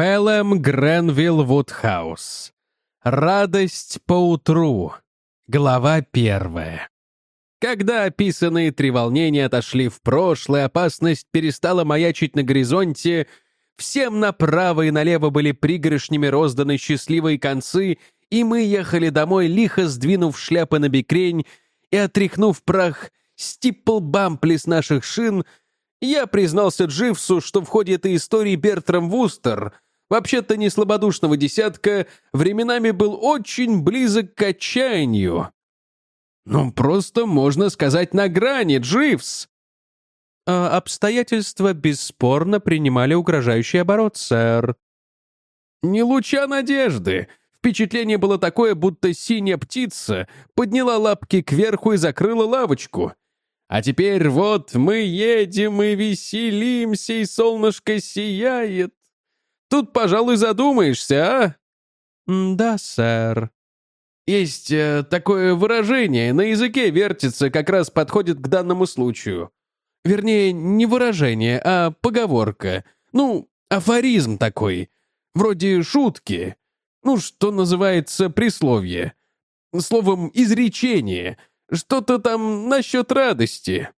Пелем Гренвилл Вудхаус. Радость поутру. Глава первая. Когда описанные три волнения отошли в прошлое, опасность перестала маячить на горизонте, всем направо и налево были пригоршнями розданы счастливые концы, и мы ехали домой, лихо сдвинув шляпы на бекрень и отряхнув прах стипл-бампли с наших шин, я признался Дживсу, что в ходе этой истории Бертрам Вустер, вообще-то не слабодушного десятка, временами был очень близок к отчаянию. Ну, просто можно сказать на грани, Дживс. А обстоятельства бесспорно принимали угрожающий оборот, сэр. Не луча надежды. Впечатление было такое, будто синяя птица подняла лапки кверху и закрыла лавочку. А теперь вот мы едем и веселимся, и солнышко сияет. Тут, пожалуй, задумаешься, а? «Да, сэр», есть э, такое выражение, на языке вертится, как раз подходит к данному случаю. Вернее, не выражение, а поговорка. Ну, афоризм такой. Вроде шутки. Ну, что называется присловие. Словом, изречение. Что-то там насчет радости.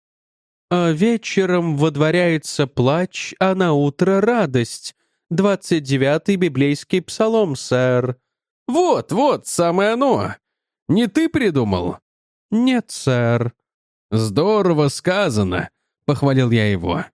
А вечером водворяется плач, а на утро радость. Двадцать девятый библейский псалом, сэр. «Вот, вот, самое оно! Не ты придумал?» «Нет, сэр». «Здорово сказано», — похвалил я его.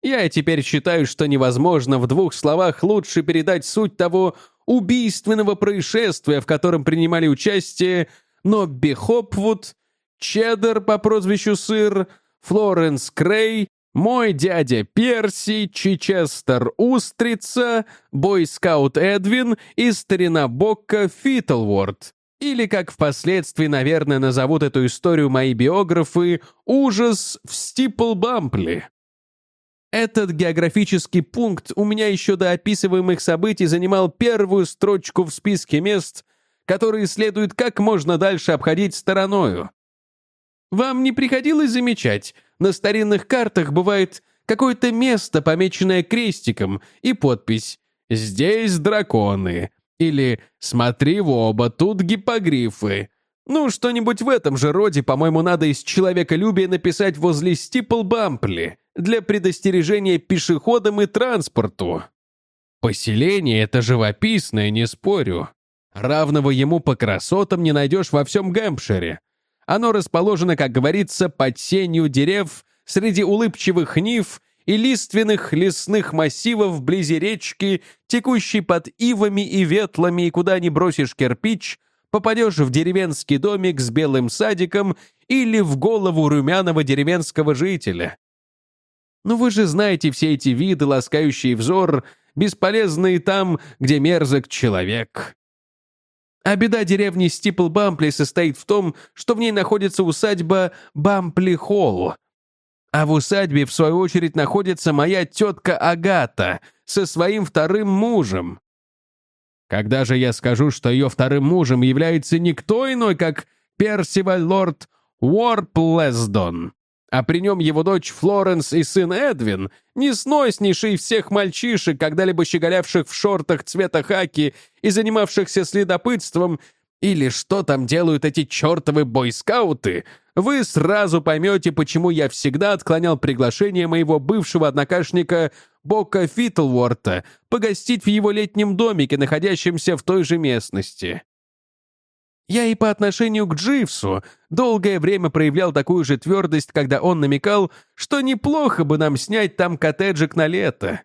«Я теперь считаю, что невозможно в двух словах лучше передать суть того убийственного происшествия, в котором принимали участие Нобби Хопвуд, Чеддер по прозвищу Сыр, Флоренс Крей мой дядя Перси, Чичестер Устрица, бойскаут Эдвин и старина Бокка Фитлворд. Или, как впоследствии, наверное, назовут эту историю мои биографы, «Ужас в Стиплбампли». Этот географический пункт у меня еще до описываемых событий занимал первую строчку в списке мест, которые следует как можно дальше обходить стороною. Вам не приходилось замечать, на старинных картах бывает какое-то место, помеченное крестиком, и подпись «Здесь драконы» или «Смотри в оба, тут гипогрифы». Ну, что-нибудь в этом же роде, по-моему, надо из человеколюбия написать возле стипл-бампли для предостережения пешеходам и транспорту. Поселение — это живописное, не спорю. Равного ему по красотам не найдешь во всем Гэмпшире. Оно расположено, как говорится, под сенью дерев среди улыбчивых нив и лиственных лесных массивов вблизи речки, текущей под ивами и ветлами, и куда не бросишь кирпич, попадешь в деревенский домик с белым садиком или в голову румяного деревенского жителя. Но вы же знаете все эти виды, ласкающие взор, бесполезные там, где мерзок человек. А беда деревни Стипл-Бампли состоит в том, что в ней находится усадьба Бампли-Холл. А в усадьбе, в свою очередь, находится моя тетка Агата со своим вторым мужем. Когда же я скажу, что ее вторым мужем является никто иной, как Персиваль Лорд Уорплесдон, а при нем его дочь Флоренс и сын Эдвин, несноснейший всех мальчишек, когда-либо щеголявших в шортах цвета хаки и занимавшихся следопытством, или что там делают эти чертовы бойскауты, вы сразу поймете, почему я всегда отклонял приглашение моего бывшего однокашника Бока Фитлворта погостить в его летнем домике, находящемся в той же местности. Я и по отношению к Дживсу долгое время проявлял такую же твердость, когда он намекал, что неплохо бы нам снять там коттеджик на лето.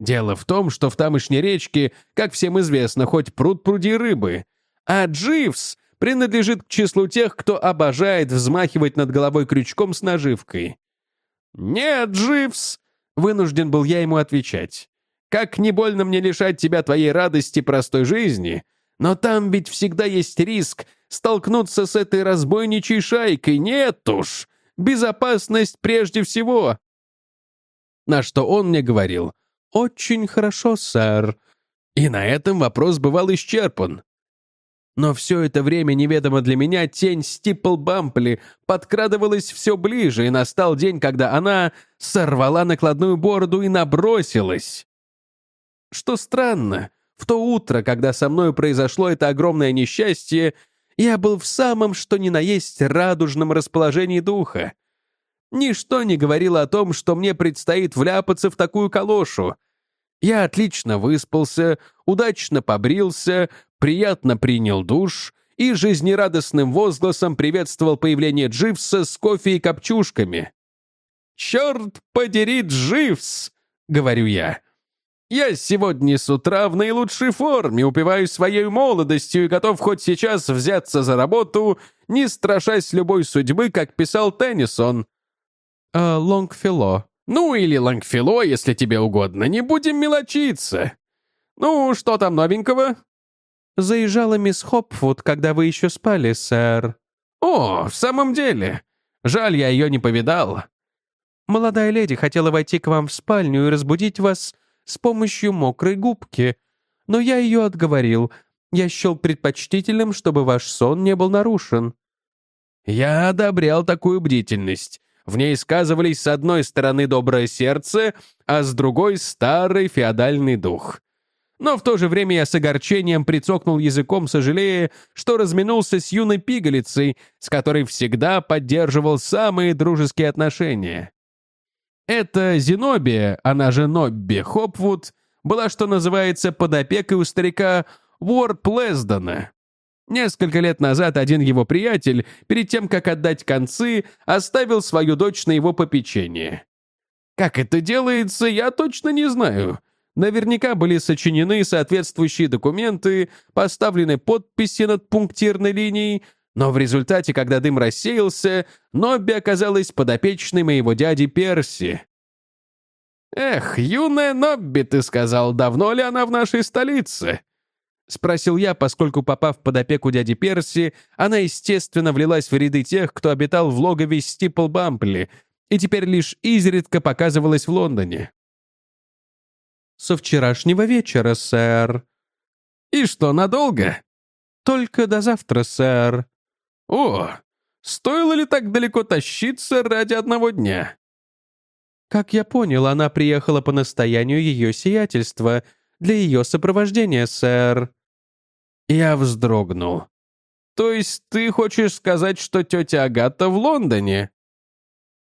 Дело в том, что в тамошней речке, как всем известно, хоть пруд пруди рыбы, а Дживс принадлежит к числу тех, кто обожает взмахивать над головой крючком с наживкой. «Нет, Дживс!» — вынужден был я ему отвечать. «Как не больно мне лишать тебя твоей радости простой жизни!» Но там ведь всегда есть риск столкнуться с этой разбойничей шайкой. Нет уж, безопасность прежде всего. На что он мне говорил, «Очень хорошо, сэр». И на этом вопрос бывал исчерпан. Но все это время неведомо для меня тень Стипл Бампли подкрадывалась все ближе, и настал день, когда она сорвала накладную бороду и набросилась. Что странно, в то утро, когда со мной произошло это огромное несчастье, я был в самом что ни на есть радужном расположении духа. Ничто не говорило о том, что мне предстоит вляпаться в такую калошу. Я отлично выспался, удачно побрился, приятно принял душ и жизнерадостным возгласом приветствовал появление Дживса с кофе и копчушками. «Черт подери, Дживс!» — говорю я. «Я сегодня с утра в наилучшей форме, упиваюсь своей молодостью и готов хоть сейчас взяться за работу, не страшась любой судьбы, как писал Теннисон». «Э, «Лонгфило». «Ну или Лонгфило, если тебе угодно, не будем мелочиться. Ну, что там новенького?» «Заезжала мисс Хопфуд, когда вы еще спали, сэр». «О, в самом деле. Жаль, я ее не повидал». «Молодая леди хотела войти к вам в спальню и разбудить вас с помощью мокрой губки, но я ее отговорил. Я счел предпочтительным, чтобы ваш сон не был нарушен». Я одобрял такую бдительность. В ней сказывались с одной стороны доброе сердце, а с другой — старый феодальный дух. Но в то же время я с огорчением прицокнул языком, сожалея, что разминулся с юной пигалицей, с которой всегда поддерживал самые дружеские отношения. Эта Зенобия, она же Нобби Хопвуд, была, что называется, под опекой у старика Уорд Плездона. Несколько лет назад один его приятель, перед тем, как отдать концы, оставил свою дочь на его попечение. Как это делается, я точно не знаю. Наверняка были сочинены соответствующие документы, поставлены подписи над пунктирной линией, но в результате, когда дым рассеялся, Нобби оказалась подопечной моего дяди Перси. «Эх, юная Нобби, ты сказал, давно ли она в нашей столице?» Спросил я, поскольку, попав под опеку дяди Перси, она, естественно, влилась в ряды тех, кто обитал в логове Стипл-Бампли, и теперь лишь изредка показывалась в Лондоне со вчерашнего вечера, сэр». «И что, надолго?» «Только до завтра, сэр». «О, стоило ли так далеко тащиться ради одного дня?» «Как я понял, она приехала по настоянию ее сиятельства для ее сопровождения, сэр». Я вздрогнул. «То есть ты хочешь сказать, что тетя Агата в Лондоне?»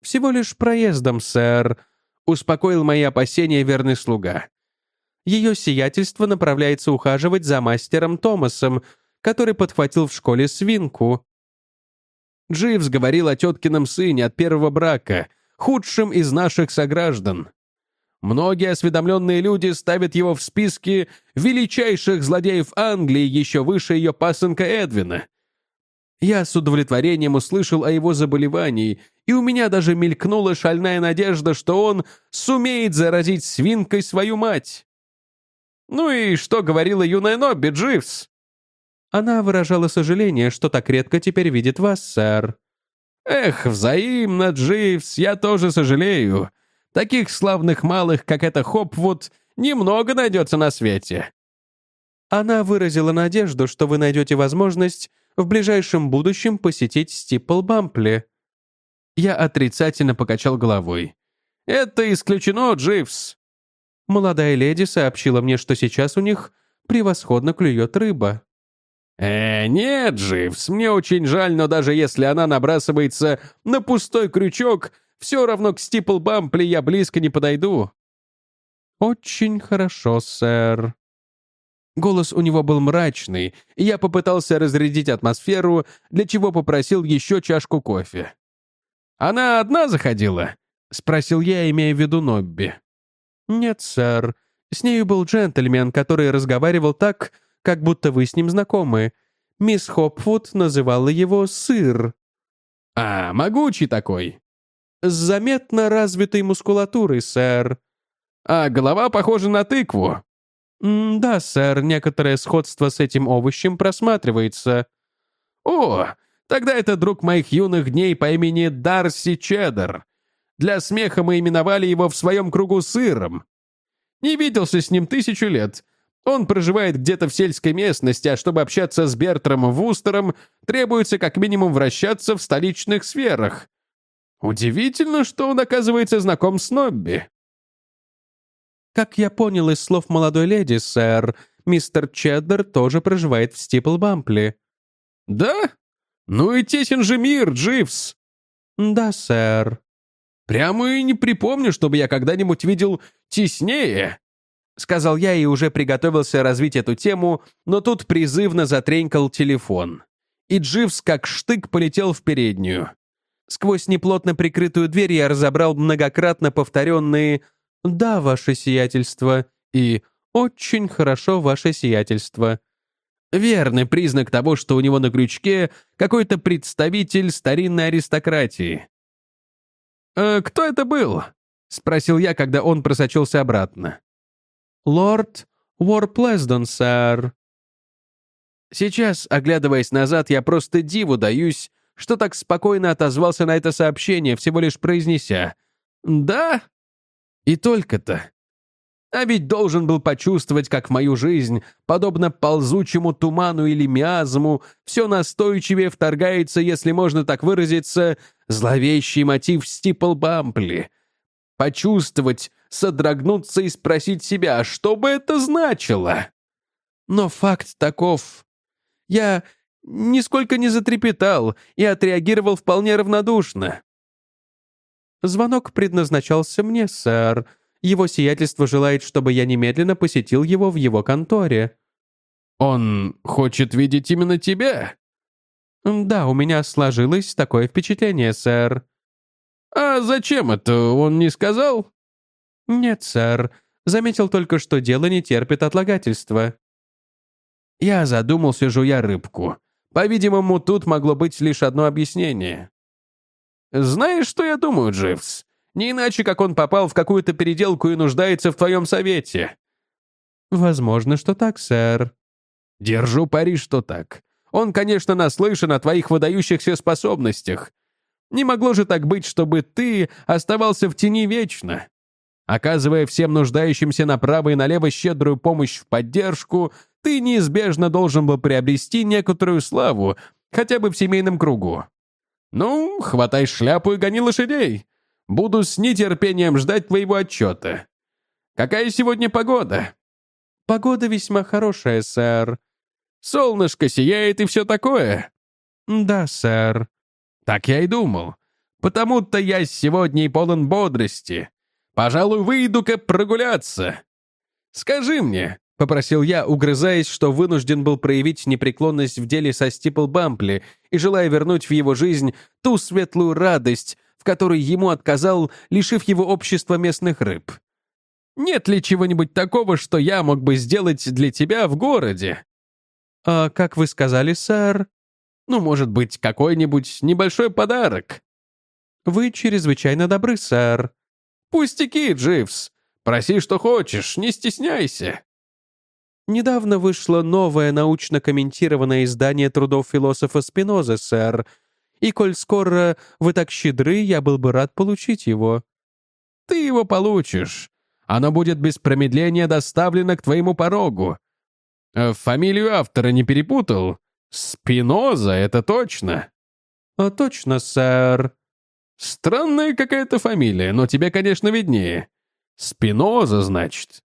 «Всего лишь проездом, сэр», — успокоил мои опасения верный слуга ее сиятельство направляется ухаживать за мастером Томасом, который подхватил в школе свинку. Дживс говорил о теткином сыне от первого брака, худшем из наших сограждан. Многие осведомленные люди ставят его в списки величайших злодеев Англии еще выше ее пасынка Эдвина. Я с удовлетворением услышал о его заболевании, и у меня даже мелькнула шальная надежда, что он сумеет заразить свинкой свою мать. «Ну и что говорила юная Нобби, Дживс?» Она выражала сожаление, что так редко теперь видит вас, сэр. «Эх, взаимно, Дживс, я тоже сожалею. Таких славных малых, как эта Хопвуд, немного найдется на свете». Она выразила надежду, что вы найдете возможность в ближайшем будущем посетить Стипл Бампли. Я отрицательно покачал головой. «Это исключено, Дживс. Молодая леди сообщила мне, что сейчас у них превосходно клюет рыба. «Э, нет, Дживс, мне очень жаль, но даже если она набрасывается на пустой крючок, все равно к Стиплбампли я близко не подойду». «Очень хорошо, сэр». Голос у него был мрачный, и я попытался разрядить атмосферу, для чего попросил еще чашку кофе. «Она одна заходила?» — спросил я, имея в виду Нобби. «Нет, сэр. С нею был джентльмен, который разговаривал так, как будто вы с ним знакомы. Мисс Хопфуд называла его «сыр». «А, могучий такой». «С заметно развитой мускулатурой, сэр». «А голова похожа на тыкву». «Да, сэр, некоторое сходство с этим овощем просматривается». «О, тогда это друг моих юных дней по имени Дарси Чеддер. Для смеха мы именовали его в своем кругу сыром. Не виделся с ним тысячу лет. Он проживает где-то в сельской местности, а чтобы общаться с Бертрамом Вустером, требуется как минимум вращаться в столичных сферах. Удивительно, что он оказывается знаком с Нобби. Как я понял из слов молодой леди, сэр, мистер Чеддер тоже проживает в Стиплбампли». «Да? Ну и тесен же мир, Дживс!» «Да, сэр». «Прямо и не припомню, чтобы я когда-нибудь видел теснее», — сказал я и уже приготовился развить эту тему, но тут призывно затренькал телефон. И Дживс как штык полетел в переднюю. Сквозь неплотно прикрытую дверь я разобрал многократно повторенные «Да, ваше сиятельство» и «Очень хорошо, ваше сиятельство». Верный признак того, что у него на крючке какой-то представитель старинной аристократии. «Э, «Кто это был?» — спросил я, когда он просочился обратно. «Лорд Уорплездон, сэр». Сейчас, оглядываясь назад, я просто диву даюсь, что так спокойно отозвался на это сообщение, всего лишь произнеся «Да?» И только-то. А ведь должен был почувствовать, как в мою жизнь, подобно ползучему туману или миазму, все настойчивее вторгается, если можно так выразиться, зловещий мотив Стипл Бампли. Почувствовать, содрогнуться и спросить себя, «А что бы это значило? Но факт таков. Я нисколько не затрепетал и отреагировал вполне равнодушно. «Звонок предназначался мне, сэр», его сиятельство желает, чтобы я немедленно посетил его в его конторе». «Он хочет видеть именно тебя?» «Да, у меня сложилось такое впечатление, сэр». «А зачем это, он не сказал?» «Нет, сэр. Заметил только, что дело не терпит отлагательства». Я задумался, жуя рыбку. По-видимому, тут могло быть лишь одно объяснение. «Знаешь, что я думаю, Дживс? Не иначе, как он попал в какую-то переделку и нуждается в твоем совете». «Возможно, что так, сэр». «Держу пари, что так. Он, конечно, наслышан о твоих выдающихся способностях. Не могло же так быть, чтобы ты оставался в тени вечно. Оказывая всем нуждающимся направо и налево щедрую помощь в поддержку, ты неизбежно должен был приобрести некоторую славу, хотя бы в семейном кругу. Ну, хватай шляпу и гони лошадей. Буду с нетерпением ждать твоего отчета. Какая сегодня погода?» «Погода весьма хорошая, сэр». «Солнышко сияет и все такое?» «Да, сэр». «Так я и думал. Потому-то я сегодня и полон бодрости. Пожалуй, выйду-ка прогуляться. Скажи мне, — попросил я, угрызаясь, что вынужден был проявить непреклонность в деле со Стипл Бампли и желая вернуть в его жизнь ту светлую радость, в которой ему отказал, лишив его общества местных рыб. Нет ли чего-нибудь такого, что я мог бы сделать для тебя в городе? А как вы сказали, сэр? Ну, может быть, какой-нибудь небольшой подарок. Вы чрезвычайно добры, сэр. Пустяки, Дживс. Проси, что хочешь, не стесняйся. Недавно вышло новое научно комментированное издание трудов философа Спиноза, сэр, и коль скоро вы так щедры, я был бы рад получить его». «Ты его получишь. Оно будет без промедления доставлено к твоему порогу. Э, фамилию автора не перепутал? Спиноза, это точно?» «А точно, сэр». «Странная какая-то фамилия, но тебе, конечно, виднее. Спиноза, значит.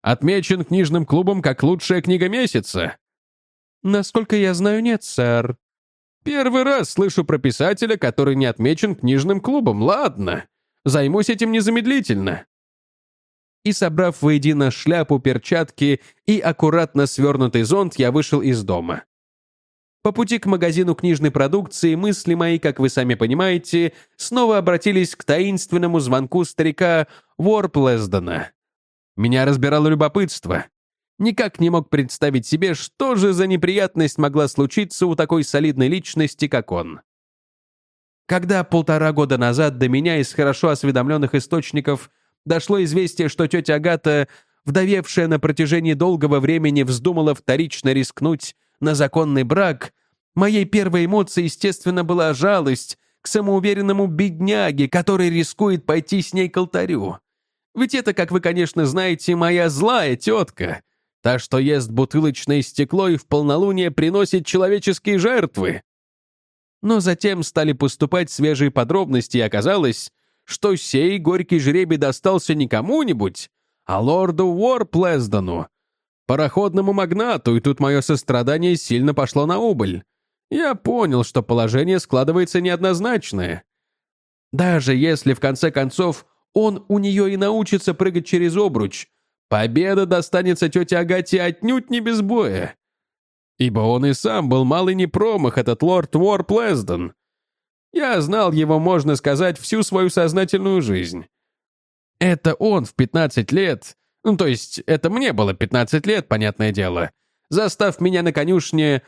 Отмечен книжным клубом как лучшая книга месяца». «Насколько я знаю, нет, сэр». Первый раз слышу про писателя, который не отмечен книжным клубом. Ладно, займусь этим незамедлительно. И, собрав воедино шляпу, перчатки и аккуратно свернутый зонт, я вышел из дома. По пути к магазину книжной продукции мысли мои, как вы сами понимаете, снова обратились к таинственному звонку старика Ворплездона. Меня разбирало любопытство никак не мог представить себе, что же за неприятность могла случиться у такой солидной личности, как он. Когда полтора года назад до меня из хорошо осведомленных источников дошло известие, что тетя Агата, вдовевшая на протяжении долгого времени, вздумала вторично рискнуть на законный брак, моей первой эмоцией, естественно, была жалость к самоуверенному бедняге, который рискует пойти с ней к алтарю. Ведь это, как вы, конечно, знаете, моя злая тетка, Та, что ест бутылочное стекло и в полнолуние приносит человеческие жертвы. Но затем стали поступать свежие подробности, и оказалось, что сей горький жребий достался не кому-нибудь, а лорду Уорплездону, пароходному магнату, и тут мое сострадание сильно пошло на убыль. Я понял, что положение складывается неоднозначное. Даже если, в конце концов, он у нее и научится прыгать через обруч, победа достанется тете Агате отнюдь не без боя. Ибо он и сам был малый не промах, этот лорд Уор Плездон. Я знал его, можно сказать, всю свою сознательную жизнь. Это он в 15 лет, ну, то есть это мне было 15 лет, понятное дело, застав меня на конюшне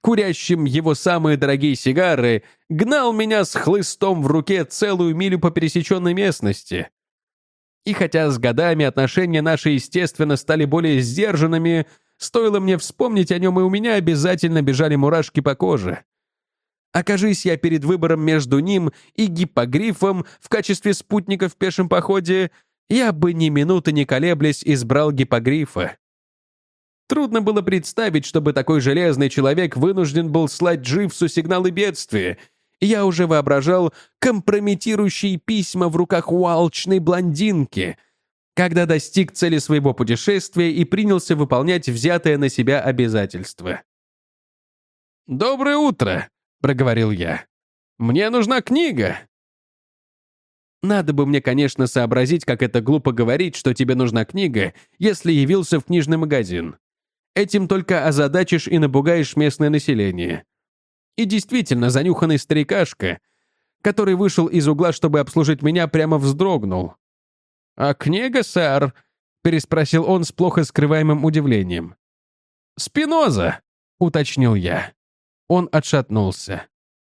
курящим его самые дорогие сигары, гнал меня с хлыстом в руке целую милю по пересеченной местности. И хотя с годами отношения наши, естественно, стали более сдержанными, стоило мне вспомнить о нем, и у меня обязательно бежали мурашки по коже. Окажись я перед выбором между ним и гиппогрифом в качестве спутника в пешем походе, я бы ни минуты не колеблясь избрал гиппогрифа. Трудно было представить, чтобы такой железный человек вынужден был слать Дживсу сигналы бедствия. Я уже воображал компрометирующие письма в руках у алчной блондинки, когда достиг цели своего путешествия и принялся выполнять взятое на себя обязательство. «Доброе утро», — проговорил я. «Мне нужна книга». Надо бы мне, конечно, сообразить, как это глупо говорить, что тебе нужна книга, если явился в книжный магазин. Этим только озадачишь и напугаешь местное население. И действительно, занюханный старикашка, который вышел из угла, чтобы обслужить меня, прямо вздрогнул. «А книга, сэр?» — переспросил он с плохо скрываемым удивлением. «Спиноза», — уточнил я. Он отшатнулся.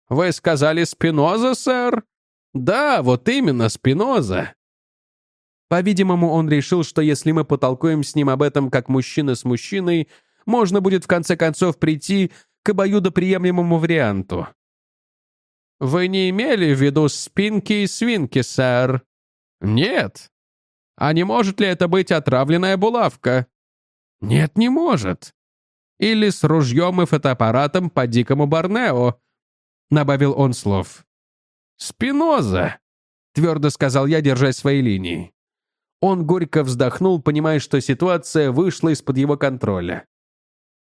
«Вы сказали Спиноза, сэр?» «Да, вот именно, Спиноза. По-видимому, он решил, что если мы потолкуем с ним об этом как мужчина с мужчиной, можно будет в конце концов прийти к обоюдоприемлемому варианту. «Вы не имели в виду спинки и свинки, сэр?» «Нет». «А не может ли это быть отравленная булавка?» «Нет, не может». «Или с ружьем и фотоаппаратом по дикому Борнео», — добавил он слов. «Спиноза», — твердо сказал я, держась своей линии. Он горько вздохнул, понимая, что ситуация вышла из-под его контроля.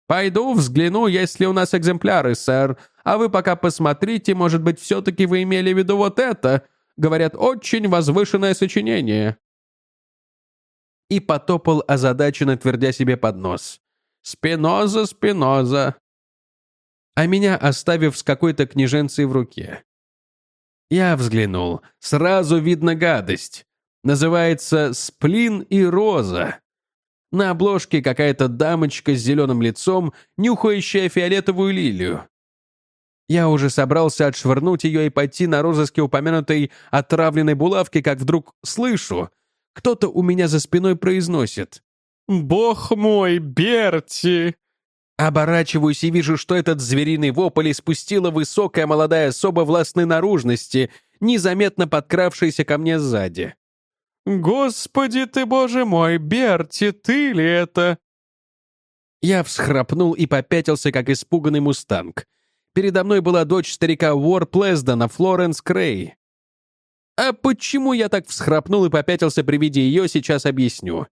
«Пойду взгляну, есть ли у нас экземпляры, сэр. А вы пока посмотрите, может быть, все-таки вы имели в виду вот это. Говорят, очень возвышенное сочинение». И потопал озадаченно, твердя себе под нос. «Спиноза, Спиноза!» А меня оставив с какой-то книженцей в руке. Я взглянул. Сразу видно гадость. Называется «Сплин и роза». На обложке какая-то дамочка с зеленым лицом, нюхающая фиолетовую лилию. Я уже собрался отшвырнуть ее и пойти на розыске упомянутой отравленной булавки, как вдруг слышу, кто-то у меня за спиной произносит. «Бог мой, Берти!» Оборачиваюсь и вижу, что этот звериный вопль испустила высокая молодая особа властной наружности, незаметно подкравшаяся ко мне сзади. «Господи ты, боже мой, Берти, ты ли это?» Я всхрапнул и попятился, как испуганный мустанг. Передо мной была дочь старика Уор Плездона, Флоренс Крей. А почему я так всхрапнул и попятился при виде ее, сейчас объясню.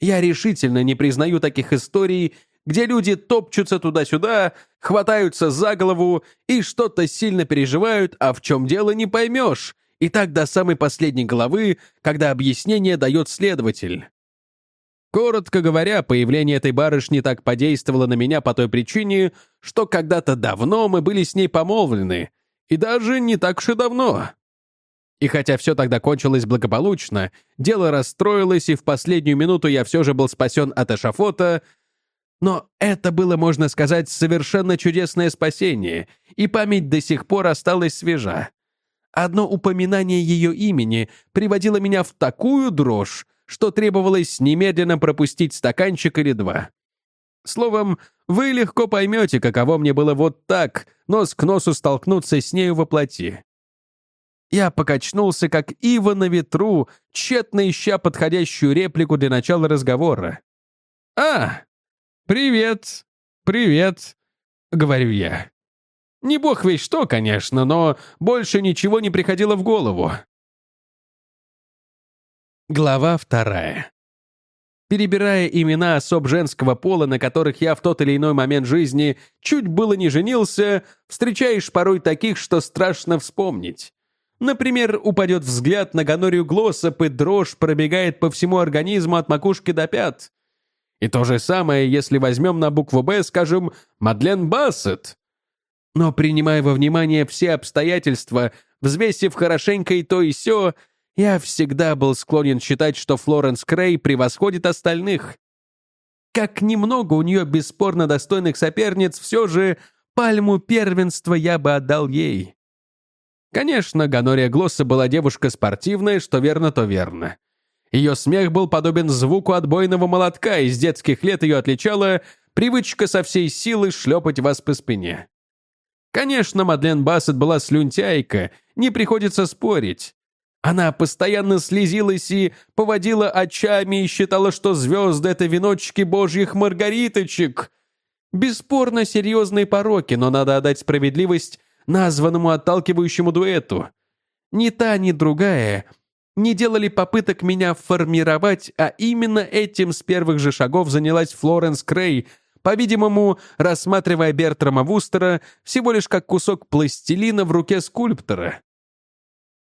Я решительно не признаю таких историй, где люди топчутся туда-сюда, хватаются за голову и что-то сильно переживают, а в чем дело не поймешь, и так до самой последней главы, когда объяснение дает следователь. Коротко говоря, появление этой барышни так подействовало на меня по той причине, что когда-то давно мы были с ней помолвлены, и даже не так уж и давно. И хотя все тогда кончилось благополучно, дело расстроилось, и в последнюю минуту я все же был спасен от эшафота, но это было, можно сказать, совершенно чудесное спасение, и память до сих пор осталась свежа. Одно упоминание ее имени приводило меня в такую дрожь, что требовалось немедленно пропустить стаканчик или два. Словом, вы легко поймете, каково мне было вот так, нос к носу столкнуться с нею во плоти. Я покачнулся, как ива на ветру, тщетно ища подходящую реплику для начала разговора. «А, привет, привет», — говорю я. Не бог весь что, конечно, но больше ничего не приходило в голову. Глава вторая. Перебирая имена особ женского пола, на которых я в тот или иной момент жизни чуть было не женился, встречаешь порой таких, что страшно вспомнить. Например, упадет взгляд на гонорию Глоссоп, и дрожь пробегает по всему организму от макушки до пят. И то же самое, если возьмем на букву «Б», скажем, Мадлен Бассет. Но принимая во внимание все обстоятельства, взвесив хорошенько и то и сё, я всегда был склонен считать, что Флоренс Крей превосходит остальных. Как немного у нее бесспорно достойных соперниц, все же пальму первенства я бы отдал ей. Конечно, Ганория Глосса была девушка спортивная, что верно, то верно. Ее смех был подобен звуку отбойного молотка, и с детских лет ее отличала привычка со всей силы шлепать вас по спине. Конечно, Мадлен Бассет была слюнтяйка, не приходится спорить. Она постоянно слезилась и поводила очами и считала, что звезды — это веночки божьих маргариточек. Бесспорно серьезные пороки, но надо отдать справедливость названному отталкивающему дуэту. Ни та, ни другая не делали попыток меня формировать, а именно этим с первых же шагов занялась Флоренс Крей, по-видимому, рассматривая Бертрама Вустера всего лишь как кусок пластилина в руке скульптора.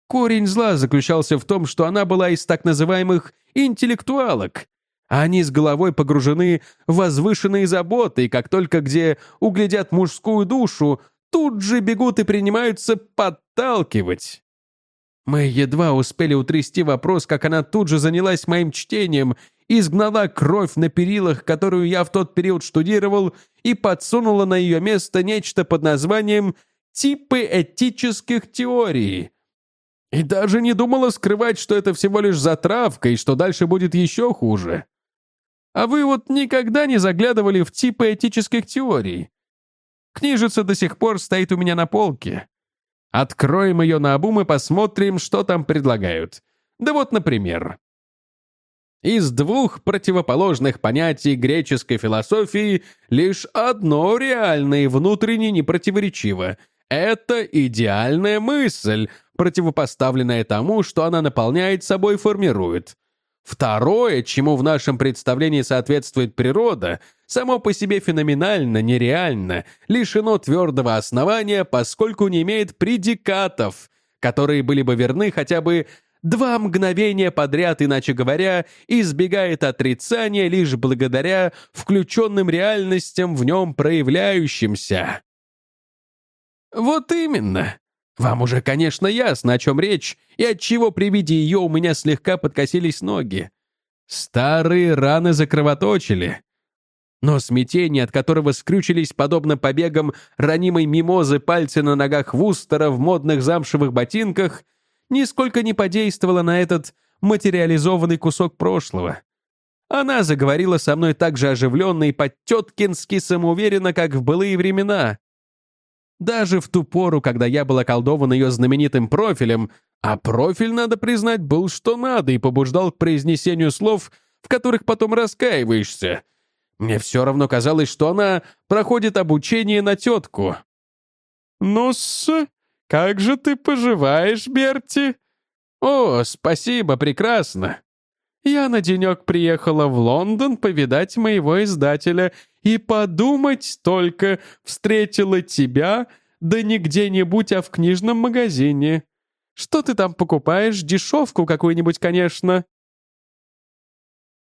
Корень зла заключался в том, что она была из так называемых «интеллектуалок», а они с головой погружены в возвышенные заботы, и как только где углядят мужскую душу, тут же бегут и принимаются подталкивать. Мы едва успели утрясти вопрос, как она тут же занялась моим чтением, изгнала кровь на перилах, которую я в тот период штудировал, и подсунула на ее место нечто под названием «типы этических теорий». И даже не думала скрывать, что это всего лишь затравка и что дальше будет еще хуже. А вы вот никогда не заглядывали в типы этических теорий. Книжица до сих пор стоит у меня на полке. Откроем ее на обум и посмотрим, что там предлагают. Да вот, например. Из двух противоположных понятий греческой философии лишь одно реально и внутренне непротиворечиво. Это идеальная мысль, противопоставленная тому, что она наполняет собой и формирует. Второе, чему в нашем представлении соответствует природа, само по себе феноменально, нереально, лишено твердого основания, поскольку не имеет предикатов, которые были бы верны хотя бы два мгновения подряд, иначе говоря, избегает отрицания лишь благодаря включенным реальностям в нем проявляющимся. Вот именно. Вам уже, конечно, ясно, о чем речь, и от чего при виде ее у меня слегка подкосились ноги. Старые раны закровоточили. Но смятение, от которого скрючились, подобно побегам ранимой мимозы пальцы на ногах Вустера в модных замшевых ботинках, нисколько не подействовало на этот материализованный кусок прошлого. Она заговорила со мной так же оживленно и по-теткински самоуверенно, как в былые времена. Даже в ту пору, когда я был околдован ее знаменитым профилем, а профиль, надо признать, был что надо и побуждал к произнесению слов, в которых потом раскаиваешься. Мне все равно казалось, что она проходит обучение на тетку. «Ну-с, как же ты поживаешь, Берти?» «О, спасибо, прекрасно. Я на денек приехала в Лондон повидать моего издателя и подумать только, встретила тебя, да не где-нибудь, а в книжном магазине. Что ты там покупаешь? Дешевку какую-нибудь, конечно».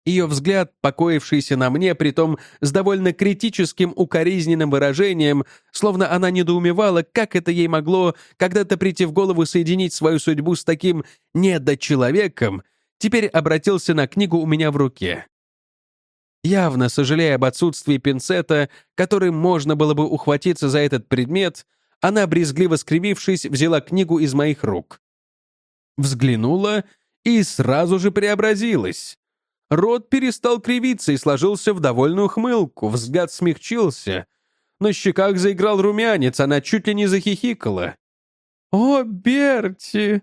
Ее взгляд, покоившийся на мне, притом с довольно критическим укоризненным выражением, словно она недоумевала, как это ей могло когда-то прийти в голову соединить свою судьбу с таким недочеловеком, теперь обратился на книгу у меня в руке. Явно сожалея об отсутствии пинцета, которым можно было бы ухватиться за этот предмет, она, брезгливо скривившись, взяла книгу из моих рук. Взглянула и сразу же преобразилась. Рот перестал кривиться и сложился в довольную хмылку, взгляд смягчился. На щеках заиграл румянец, она чуть ли не захихикала. «О, Берти!»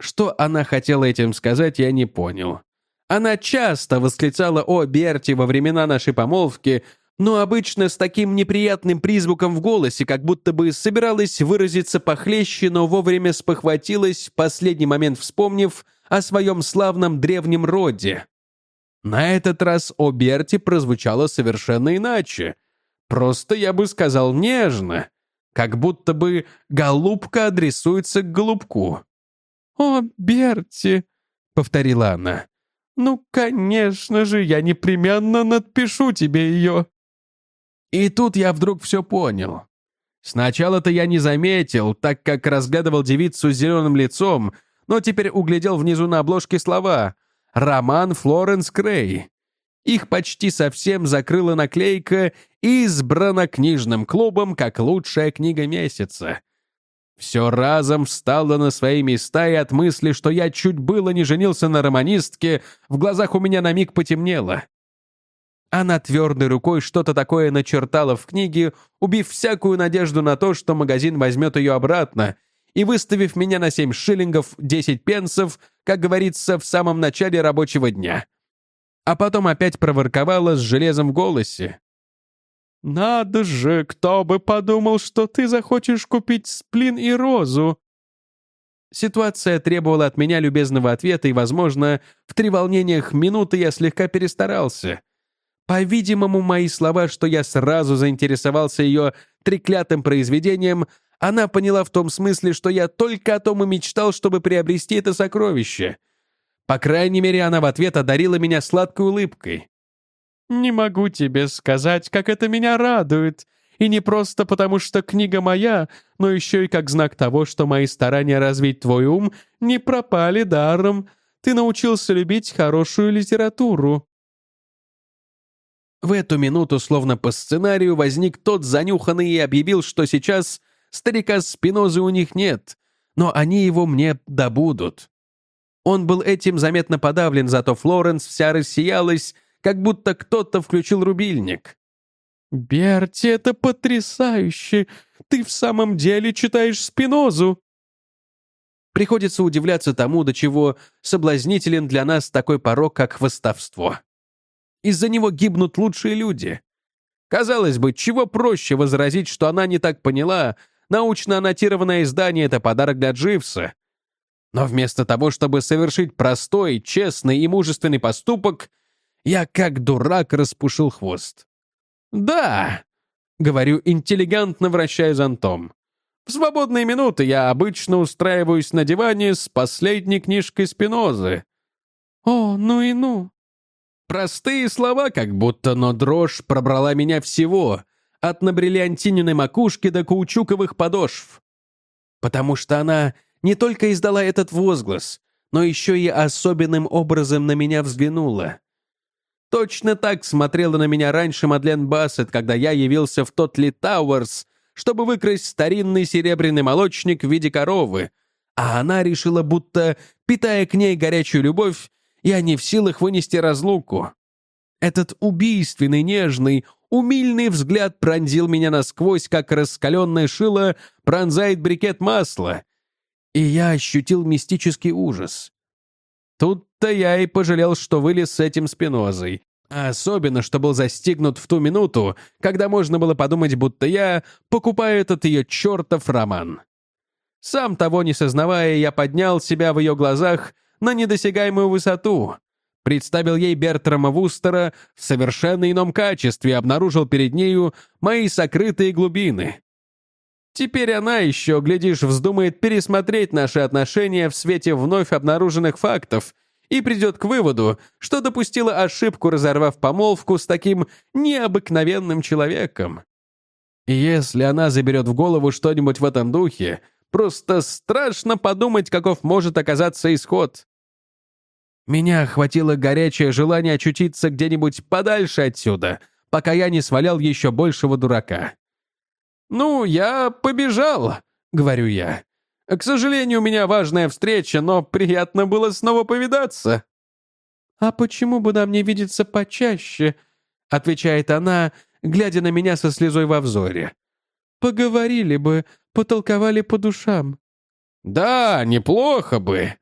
Что она хотела этим сказать, я не понял. Она часто восклицала о Берти во времена нашей помолвки, но обычно с таким неприятным призвуком в голосе, как будто бы собиралась выразиться похлеще, но вовремя спохватилась, в последний момент вспомнив о своем славном древнем роде. На этот раз о Берти прозвучало совершенно иначе. Просто, я бы сказал, нежно. Как будто бы голубка адресуется к голубку. «О, Берти!» — повторила она. «Ну, конечно же, я непременно надпишу тебе ее». И тут я вдруг все понял. Сначала-то я не заметил, так как разглядывал девицу с зеленым лицом, но теперь углядел внизу на обложке слова «Роман Флоренс Крей». Их почти совсем закрыла наклейка «Избрана книжным клубом как лучшая книга месяца». Все разом встало на свои места, и от мысли, что я чуть было не женился на романистке, в глазах у меня на миг потемнело. Она твердой рукой что-то такое начертала в книге, убив всякую надежду на то, что магазин возьмет ее обратно, и выставив меня на семь шиллингов десять пенсов, как говорится, в самом начале рабочего дня. А потом опять проворковала с железом в голосе. «Надо же, кто бы подумал, что ты захочешь купить сплин и розу!» Ситуация требовала от меня любезного ответа, и, возможно, в три волнениях минуты я слегка перестарался. По-видимому, мои слова, что я сразу заинтересовался ее треклятым произведением, она поняла в том смысле, что я только о том и мечтал, чтобы приобрести это сокровище. По крайней мере, она в ответ одарила меня сладкой улыбкой. Не могу тебе сказать, как это меня радует. И не просто потому, что книга моя, но еще и как знак того, что мои старания развить твой ум не пропали даром. Ты научился любить хорошую литературу». В эту минуту, словно по сценарию, возник тот занюханный и объявил, что сейчас старика Спинозы у них нет, но они его мне добудут. Он был этим заметно подавлен, зато Флоренс вся рассиялась, как будто кто-то включил рубильник. «Берти, это потрясающе! Ты в самом деле читаешь Спинозу!» Приходится удивляться тому, до чего соблазнителен для нас такой порог, как хвостовство. Из-за него гибнут лучшие люди. Казалось бы, чего проще возразить, что она не так поняла, научно аннотированное издание — это подарок для Дживса. Но вместо того, чтобы совершить простой, честный и мужественный поступок, я как дурак распушил хвост. «Да», — говорю, интеллигентно вращая зонтом. «В свободные минуты я обычно устраиваюсь на диване с последней книжкой Спинозы». «О, ну и ну». Простые слова как будто, но дрожь пробрала меня всего, от набриллиантиненной макушки до каучуковых подошв. Потому что она не только издала этот возглас, но еще и особенным образом на меня взглянула. Точно так смотрела на меня раньше Мадлен Бассет, когда я явился в Тотли Тауэрс, чтобы выкрасть старинный серебряный молочник в виде коровы, а она решила, будто, питая к ней горячую любовь, я не в силах вынести разлуку. Этот убийственный, нежный, умильный взгляд пронзил меня насквозь, как раскаленное шило пронзает брикет масла, и я ощутил мистический ужас. Тут-то я и пожалел, что вылез с этим спинозой. А особенно, что был застигнут в ту минуту, когда можно было подумать, будто я покупаю этот ее чертов роман. Сам того не сознавая, я поднял себя в ее глазах на недосягаемую высоту, представил ей Бертрама Вустера в совершенно ином качестве и обнаружил перед нею мои сокрытые глубины. Теперь она еще, глядишь, вздумает пересмотреть наши отношения в свете вновь обнаруженных фактов и придет к выводу, что допустила ошибку, разорвав помолвку с таким необыкновенным человеком. Если она заберет в голову что-нибудь в этом духе, просто страшно подумать, каков может оказаться исход. Меня охватило горячее желание очутиться где-нибудь подальше отсюда, пока я не свалял еще большего дурака. «Ну, я побежал», — говорю я. «К сожалению, у меня важная встреча, но приятно было снова повидаться». «А почему бы нам не видеться почаще?» — отвечает она, глядя на меня со слезой во взоре. «Поговорили бы, потолковали по душам». «Да, неплохо бы».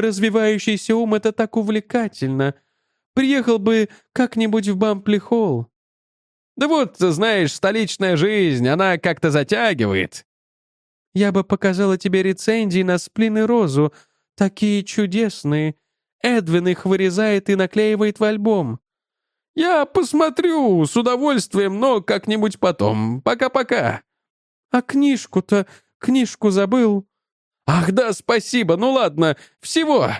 «Развивающийся ум — это так увлекательно. Приехал бы как-нибудь в Бампли-холл. Да вот, знаешь, столичная жизнь, она как-то затягивает». «Я бы показала тебе рецензии на сплин и розу, такие чудесные. Эдвин их вырезает и наклеивает в альбом. Я посмотрю с удовольствием, но как-нибудь потом. Пока-пока. А книжку-то, книжку забыл. Ах да, спасибо, ну ладно, всего,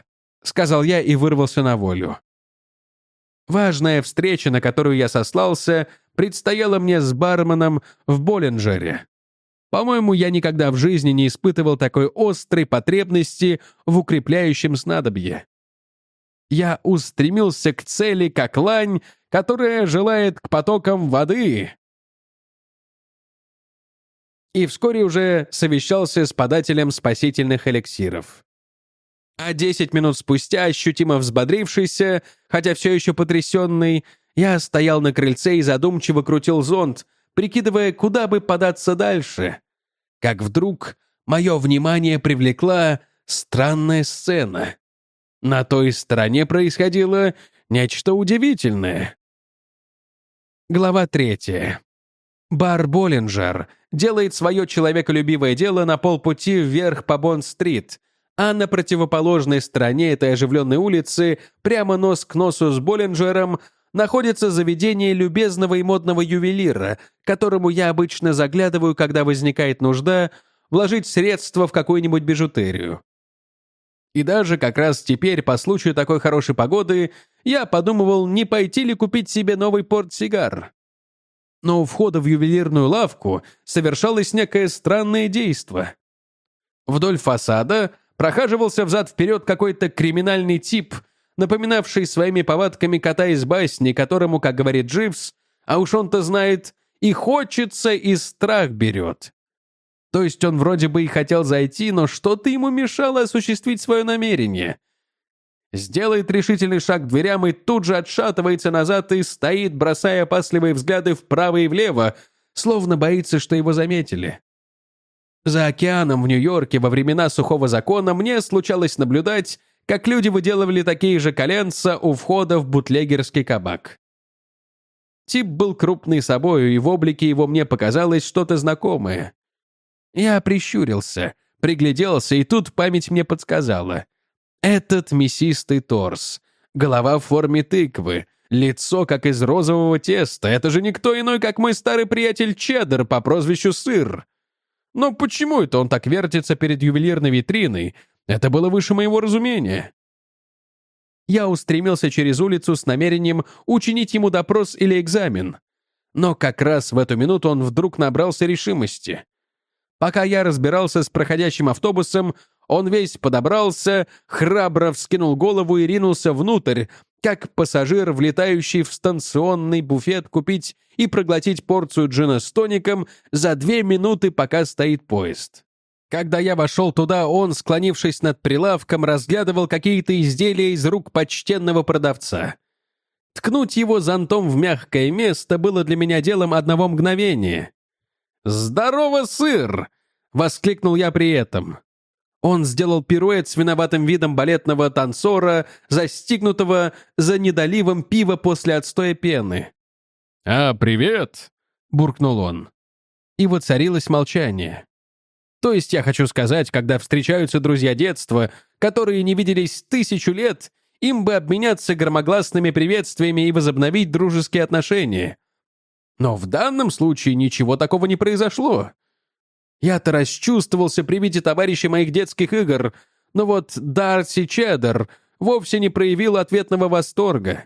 сказал я и вырвался на волю. Важная встреча, на которую я сослался, предстояла мне с барменом в Боллинджере. По-моему, я никогда в жизни не испытывал такой острой потребности в укрепляющем снадобье. Я устремился к цели, как лань, которая желает к потокам воды. И вскоре уже совещался с подателем спасительных эликсиров. А десять минут спустя, ощутимо взбодрившийся, хотя все еще потрясенный, я стоял на крыльце и задумчиво крутил зонт, прикидывая, куда бы податься дальше. Как вдруг мое внимание привлекла странная сцена. На той стороне происходило нечто удивительное. Глава третья. Бар Боллинджер делает свое человеколюбивое дело на полпути вверх по Бонд-стрит, а на противоположной стороне этой оживленной улицы, прямо нос к носу с Боллинджером, находится заведение любезного и модного ювелира, которому я обычно заглядываю, когда возникает нужда вложить средства в какую-нибудь бижутерию. И даже как раз теперь, по случаю такой хорошей погоды, я подумывал, не пойти ли купить себе новый портсигар. Но у входа в ювелирную лавку совершалось некое странное действо. Вдоль фасада прохаживался взад-вперед какой-то криминальный тип — напоминавший своими повадками кота из басни, которому, как говорит Дживс, а уж он-то знает, и хочется, и страх берет. То есть он вроде бы и хотел зайти, но что-то ему мешало осуществить свое намерение. Сделает решительный шаг к дверям и тут же отшатывается назад и стоит, бросая опасливые взгляды вправо и влево, словно боится, что его заметили. За океаном в Нью-Йорке во времена сухого закона мне случалось наблюдать, как люди выделывали такие же коленца у входа в бутлегерский кабак. Тип был крупный собою, и в облике его мне показалось что-то знакомое. Я прищурился, пригляделся, и тут память мне подсказала. Этот мясистый торс, голова в форме тыквы, лицо как из розового теста. Это же никто иной, как мой старый приятель Чеддер по прозвищу Сыр. Но почему это он так вертится перед ювелирной витриной, это было выше моего разумения. Я устремился через улицу с намерением учинить ему допрос или экзамен. Но как раз в эту минуту он вдруг набрался решимости. Пока я разбирался с проходящим автобусом, он весь подобрался, храбро вскинул голову и ринулся внутрь, как пассажир, влетающий в станционный буфет купить и проглотить порцию джина с тоником за две минуты, пока стоит поезд. Когда я вошел туда, он, склонившись над прилавком, разглядывал какие-то изделия из рук почтенного продавца. Ткнуть его зонтом в мягкое место было для меня делом одного мгновения. «Здорово, сыр!» — воскликнул я при этом. Он сделал пируэт с виноватым видом балетного танцора, застигнутого за недоливом пива после отстоя пены. «А, привет!» — буркнул он. И воцарилось молчание. То есть я хочу сказать, когда встречаются друзья детства, которые не виделись тысячу лет, им бы обменяться громогласными приветствиями и возобновить дружеские отношения. Но в данном случае ничего такого не произошло. Я-то расчувствовался при виде товарища моих детских игр, но вот Дарси Чеддер вовсе не проявил ответного восторга.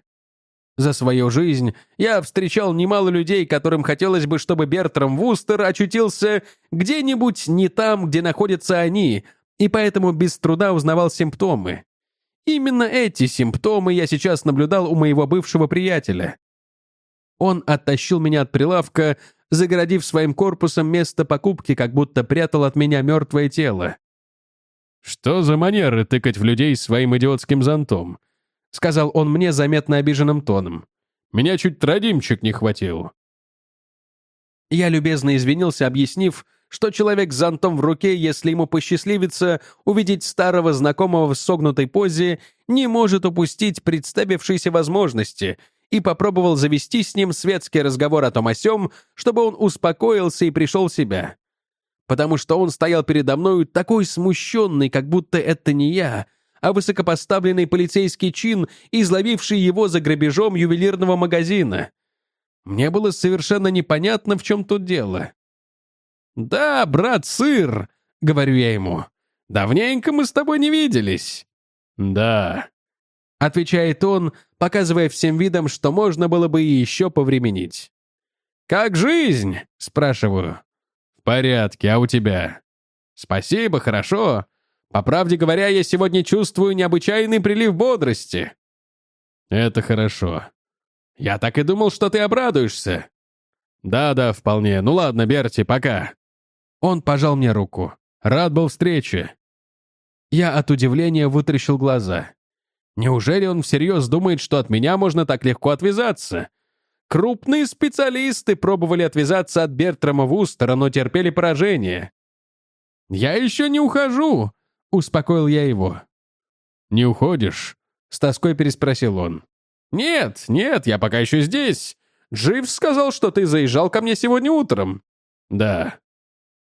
За свою жизнь я встречал немало людей, которым хотелось бы, чтобы Бертрам Вустер очутился где-нибудь не там, где находятся они, и поэтому без труда узнавал симптомы. Именно эти симптомы я сейчас наблюдал у моего бывшего приятеля. Он оттащил меня от прилавка, загородив своим корпусом место покупки, как будто прятал от меня мертвое тело. «Что за манеры тыкать в людей своим идиотским зонтом?» — сказал он мне заметно обиженным тоном. «Меня чуть традимчик не хватил». Я любезно извинился, объяснив, что человек с зонтом в руке, если ему посчастливится увидеть старого знакомого в согнутой позе, не может упустить представившейся возможности, и попробовал завести с ним светский разговор о том о сём, чтобы он успокоился и пришел в себя. Потому что он стоял передо мной такой смущенный, как будто это не я, а высокопоставленный полицейский чин, изловивший его за грабежом ювелирного магазина. Мне было совершенно непонятно, в чем тут дело. «Да, брат, сыр!» — говорю я ему. «Давненько мы с тобой не виделись». «Да», — отвечает он, показывая всем видом, что можно было бы и еще повременить. «Как жизнь?» — спрашиваю. «В порядке, а у тебя?» «Спасибо, хорошо. По правде говоря, я сегодня чувствую необычайный прилив бодрости». «Это хорошо. Я так и думал, что ты обрадуешься». «Да-да, вполне. Ну ладно, Берти, пока». Он пожал мне руку. Рад был встрече. Я от удивления вытрящил глаза. Неужели он всерьез думает, что от меня можно так легко отвязаться? Крупные специалисты пробовали отвязаться от Бертрама Вустера, но терпели поражение. «Я еще не ухожу!» — успокоил я его. «Не уходишь?» — с тоской переспросил он. «Нет, нет, я пока еще здесь. Дживс сказал, что ты заезжал ко мне сегодня утром». «Да».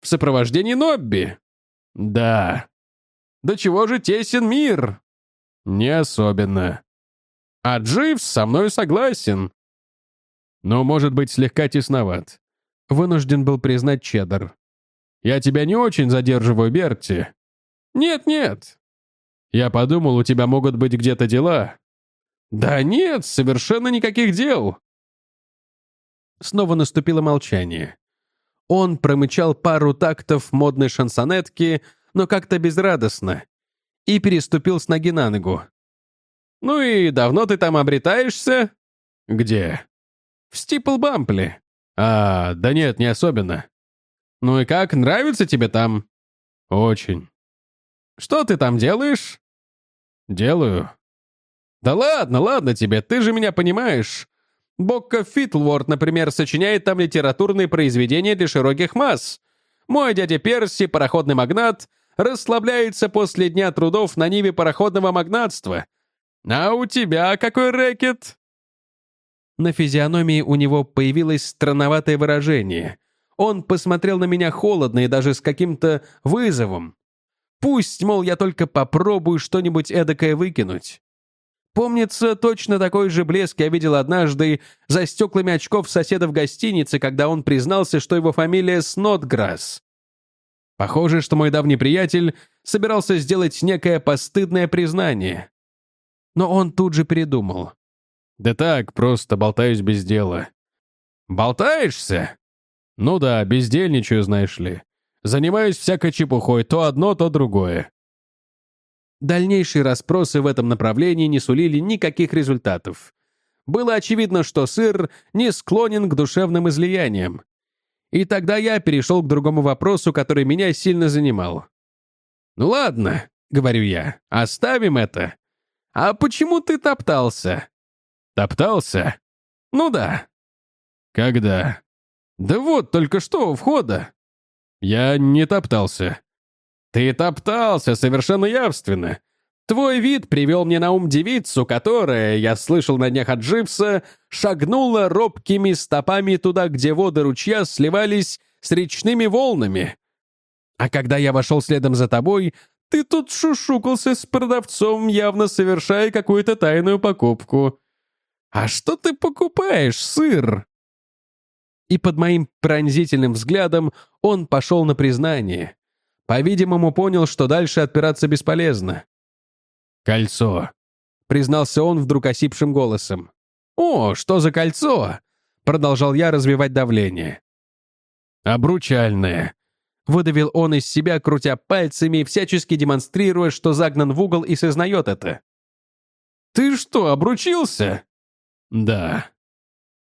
«В сопровождении Нобби?» «Да». «Да чего же тесен мир?» «Не особенно». «А Дживс со мной согласен». «Но, может быть, слегка тесноват». Вынужден был признать Чеддер. Я тебя не очень задерживаю, Берти». «Нет-нет». «Я подумал, у тебя могут быть где-то дела». «Да нет, совершенно никаких дел». Снова наступило молчание. Он промычал пару тактов модной шансонетки, но как-то безрадостно, и переступил с ноги на ногу. «Ну и давно ты там обретаешься?» «Где?» «В Стиплбампле». «А, да нет, не особенно. «Ну и как, нравится тебе там?» «Очень». «Что ты там делаешь?» «Делаю». «Да ладно, ладно тебе, ты же меня понимаешь. Бокко Фитлворд, например, сочиняет там литературные произведения для широких масс. Мой дядя Перси, пароходный магнат, расслабляется после дня трудов на ниве пароходного магнатства. А у тебя какой рэкет?» На физиономии у него появилось странноватое выражение — он посмотрел на меня холодно и даже с каким-то вызовом. Пусть, мол, я только попробую что-нибудь эдакое выкинуть. Помнится, точно такой же блеск я видел однажды за стеклами очков соседа в гостинице, когда он признался, что его фамилия Снотграсс. Похоже, что мой давний приятель собирался сделать некое постыдное признание. Но он тут же передумал. «Да так, просто болтаюсь без дела». «Болтаешься?» «Ну да, бездельничаю, знаешь ли. Занимаюсь всякой чепухой, то одно, то другое». Дальнейшие расспросы в этом направлении не сулили никаких результатов. Было очевидно, что сыр не склонен к душевным излияниям. И тогда я перешел к другому вопросу, который меня сильно занимал. «Ну ладно», — говорю я, — «оставим это. А почему ты топтался?» «Топтался?» «Ну да». «Когда?» «Да вот, только что у входа». «Я не топтался». «Ты топтался совершенно явственно. Твой вид привел мне на ум девицу, которая, я слышал на днях от Дживса, шагнула робкими стопами туда, где воды ручья сливались с речными волнами. А когда я вошел следом за тобой, ты тут шушукался с продавцом, явно совершая какую-то тайную покупку. А что ты покупаешь, сыр?» и под моим пронзительным взглядом он пошел на признание. По-видимому, понял, что дальше отпираться бесполезно. «Кольцо», — признался он вдруг осипшим голосом. «О, что за кольцо?» — продолжал я развивать давление. «Обручальное», — выдавил он из себя, крутя пальцами и всячески демонстрируя, что загнан в угол и сознает это. «Ты что, обручился?» «Да».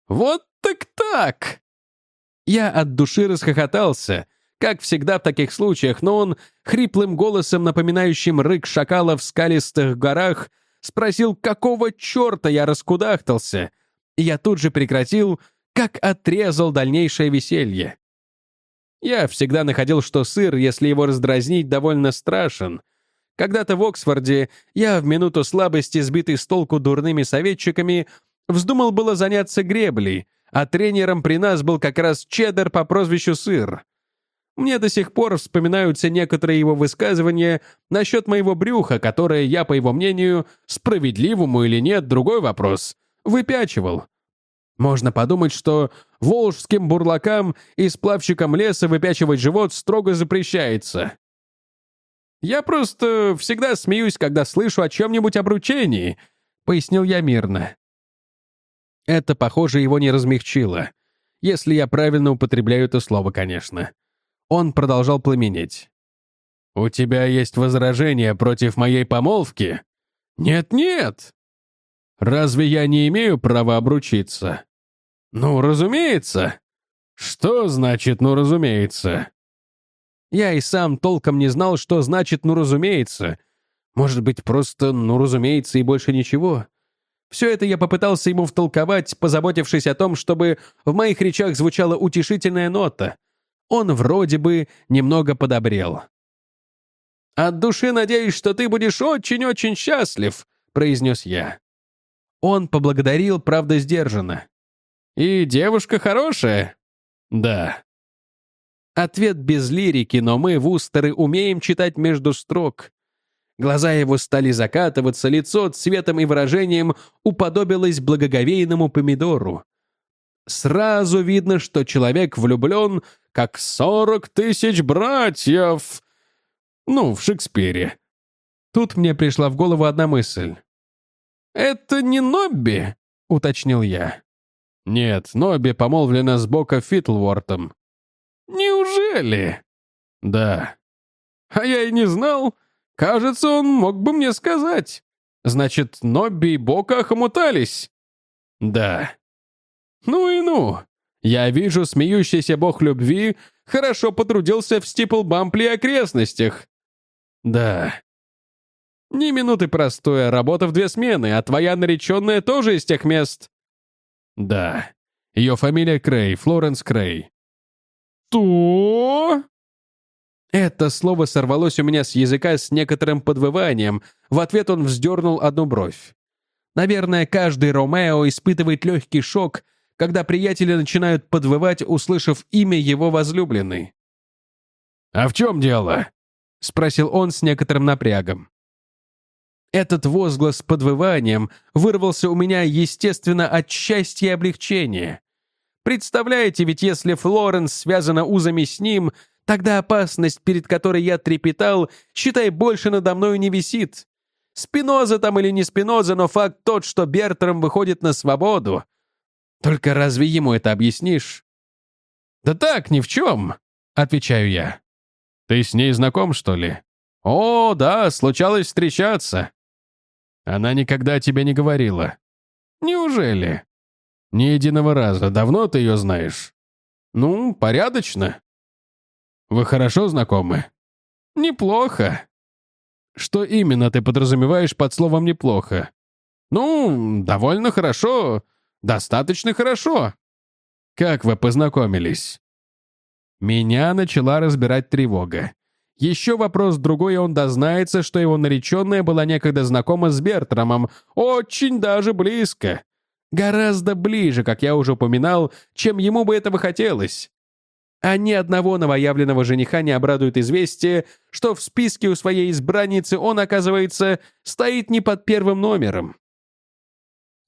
«Вот так так!» Я от души расхохотался, как всегда в таких случаях, но он, хриплым голосом, напоминающим рык шакала в скалистых горах, спросил, какого черта я раскудахтался, и я тут же прекратил, как отрезал дальнейшее веселье. Я всегда находил, что сыр, если его раздразнить, довольно страшен. Когда-то в Оксфорде я в минуту слабости, сбитый с толку дурными советчиками, вздумал было заняться греблей — а тренером при нас был как раз Чеддер по прозвищу Сыр. Мне до сих пор вспоминаются некоторые его высказывания насчет моего брюха, которое я, по его мнению, справедливому или нет, другой вопрос, выпячивал. Можно подумать, что волжским бурлакам и сплавщикам леса выпячивать живот строго запрещается. «Я просто всегда смеюсь, когда слышу о чем-нибудь обручении», — пояснил я мирно. Это, похоже, его не размягчило. Если я правильно употребляю это слово, конечно. Он продолжал пламенеть. «У тебя есть возражения против моей помолвки?» «Нет-нет!» «Разве я не имею права обручиться?» «Ну, разумеется!» «Что значит «ну, разумеется»?» Я и сам толком не знал, что значит «ну, разумеется». Может быть, просто «ну, разумеется» и больше ничего. Все это я попытался ему втолковать, позаботившись о том, чтобы в моих речах звучала утешительная нота. Он вроде бы немного подобрел. «От души надеюсь, что ты будешь очень-очень счастлив», — произнес я. Он поблагодарил, правда, сдержанно. «И девушка хорошая?» «Да». Ответ без лирики, но мы, вустеры, умеем читать между строк. Глаза его стали закатываться, лицо цветом и выражением уподобилось благоговейному помидору. Сразу видно, что человек влюблен, как сорок тысяч братьев. Ну, в Шекспире. Тут мне пришла в голову одна мысль. «Это не Нобби?» — уточнил я. «Нет, Нобби помолвлена с Бока Фитлвортом. «Неужели?» «Да». «А я и не знал. Кажется, он мог бы мне сказать. Значит, Нобби и Бока охомутались?» «Да». «Ну и ну. Я вижу, смеющийся бог любви хорошо потрудился в Стиплбампле и окрестностях». «Да». «Ни минуты простое, работа в две смены, а твоя нареченная тоже из тех мест?» «Да. Ее фамилия Крей, Флоренс Крей. «Что?» Это слово сорвалось у меня с языка с некоторым подвыванием. В ответ он вздернул одну бровь. Наверное, каждый Ромео испытывает легкий шок, когда приятели начинают подвывать, услышав имя его возлюбленной. «А в чем дело?» — спросил он с некоторым напрягом. Этот возглас с подвыванием вырвался у меня, естественно, от счастья и облегчения. Представляете, ведь если Флоренс связана узами с ним, тогда опасность, перед которой я трепетал, считай, больше надо мною не висит. Спиноза там или не Спиноза, но факт тот, что Бертрам выходит на свободу. Только разве ему это объяснишь? «Да так, ни в чем», — отвечаю я. «Ты с ней знаком, что ли?» «О, да, случалось встречаться». «Она никогда тебе не говорила». «Неужели?» Ни единого раза. Давно ты ее знаешь? Ну, порядочно. Вы хорошо знакомы? Неплохо. Что именно ты подразумеваешь под словом «неплохо»? Ну, довольно хорошо. Достаточно хорошо. Как вы познакомились? Меня начала разбирать тревога. Еще вопрос другой, он дознается, что его нареченная была некогда знакома с Бертрамом. Очень даже близко. Гораздо ближе, как я уже упоминал, чем ему бы этого хотелось. А ни одного новоявленного жениха не обрадует известие, что в списке у своей избранницы он, оказывается, стоит не под первым номером.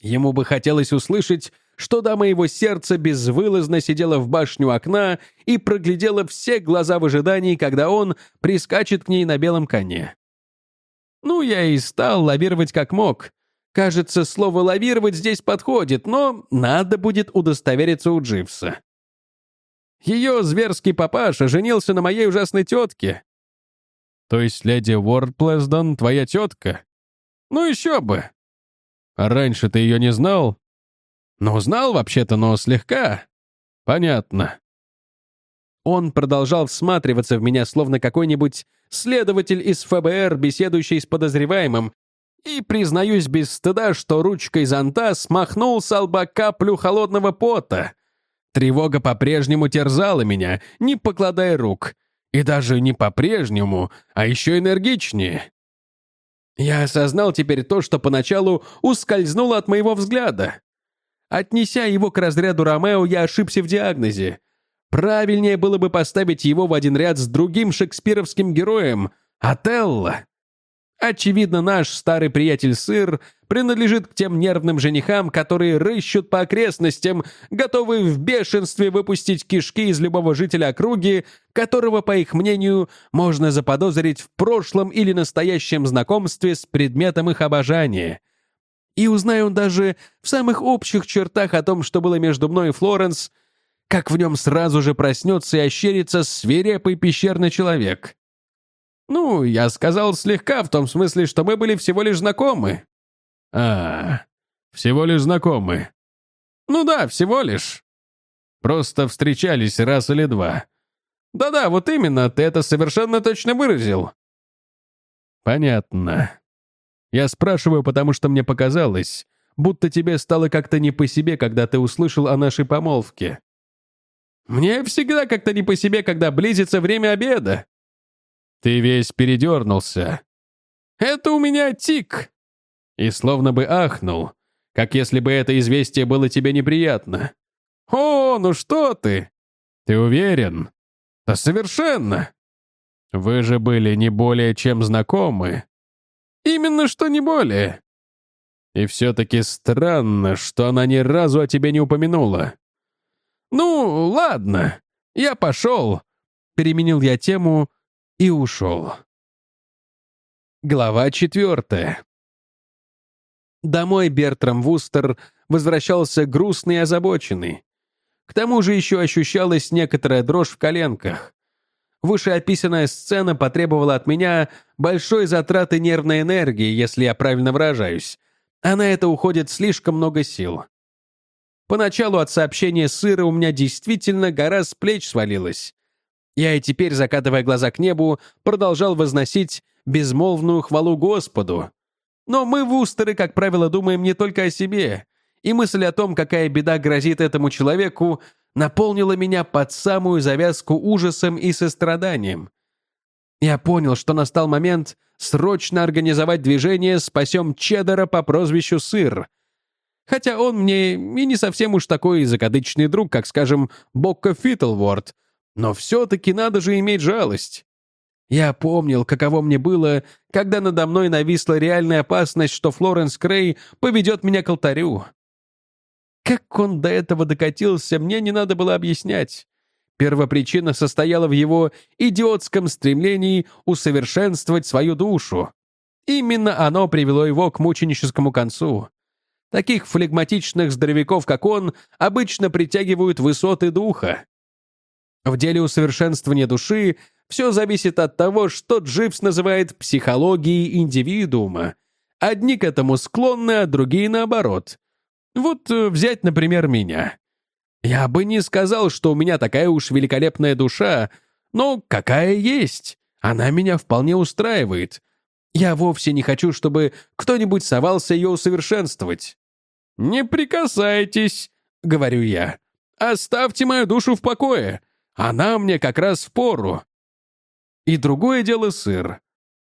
Ему бы хотелось услышать, что дама его сердца безвылазно сидела в башню окна и проглядела все глаза в ожидании, когда он прискачет к ней на белом коне. Ну, я и стал лавировать как мог, Кажется, слово «лавировать» здесь подходит, но надо будет удостовериться у Дживса. Ее зверский папаша женился на моей ужасной тетке. То есть леди Уордплесдон твоя тетка? Ну еще бы. А раньше ты ее не знал? Ну, знал вообще-то, но слегка. Понятно. Он продолжал всматриваться в меня, словно какой-нибудь следователь из ФБР, беседующий с подозреваемым, и признаюсь без стыда, что ручкой зонта смахнул с лба каплю холодного пота. Тревога по-прежнему терзала меня, не покладая рук. И даже не по-прежнему, а еще энергичнее. Я осознал теперь то, что поначалу ускользнуло от моего взгляда. Отнеся его к разряду Ромео, я ошибся в диагнозе. Правильнее было бы поставить его в один ряд с другим шекспировским героем — Отелло. Очевидно, наш старый приятель Сыр принадлежит к тем нервным женихам, которые рыщут по окрестностям, готовые в бешенстве выпустить кишки из любого жителя округи, которого, по их мнению, можно заподозрить в прошлом или настоящем знакомстве с предметом их обожания. И узнаю он даже в самых общих чертах о том, что было между мной и Флоренс, как в нем сразу же проснется и ощерится свирепый пещерный человек. Ну, я сказал слегка, в том смысле, что мы были всего лишь знакомы. А, всего лишь знакомы. Ну да, всего лишь. Просто встречались раз или два. Да-да, вот именно, ты это совершенно точно выразил. Понятно. Я спрашиваю, потому что мне показалось, будто тебе стало как-то не по себе, когда ты услышал о нашей помолвке. Мне всегда как-то не по себе, когда близится время обеда. Ты весь передернулся. Это у меня тик. И словно бы ахнул, как если бы это известие было тебе неприятно. О, ну что ты? Ты уверен? Да совершенно. Вы же были не более чем знакомы. Именно что не более. И все-таки странно, что она ни разу о тебе не упомянула. Ну, ладно, я пошел. Переменил я тему и ушел. Глава четвертая. Домой Бертрам Вустер возвращался грустный и озабоченный. К тому же еще ощущалась некоторая дрожь в коленках. Вышеописанная сцена потребовала от меня большой затраты нервной энергии, если я правильно выражаюсь, а на это уходит слишком много сил. Поначалу от сообщения сыра у меня действительно гора с плеч свалилась. Я и теперь, закатывая глаза к небу, продолжал возносить безмолвную хвалу Господу. Но мы, вустеры, как правило, думаем не только о себе, и мысль о том, какая беда грозит этому человеку, наполнила меня под самую завязку ужасом и состраданием. Я понял, что настал момент срочно организовать движение «Спасем Чеддера» по прозвищу Сыр. Хотя он мне и не совсем уж такой закадычный друг, как, скажем, Бокко Фитлворд, но все-таки надо же иметь жалость. Я помнил, каково мне было, когда надо мной нависла реальная опасность, что Флоренс Крей поведет меня к алтарю. Как он до этого докатился, мне не надо было объяснять. Первопричина состояла в его идиотском стремлении усовершенствовать свою душу. Именно оно привело его к мученическому концу. Таких флегматичных здоровяков, как он, обычно притягивают высоты духа. В деле усовершенствования души все зависит от того, что Дживс называет психологией индивидуума. Одни к этому склонны, а другие наоборот. Вот э, взять, например, меня. Я бы не сказал, что у меня такая уж великолепная душа, но какая есть. Она меня вполне устраивает. Я вовсе не хочу, чтобы кто-нибудь совался ее усовершенствовать. «Не прикасайтесь», — говорю я. «Оставьте мою душу в покое. Она мне как раз в пору. И другое дело сыр.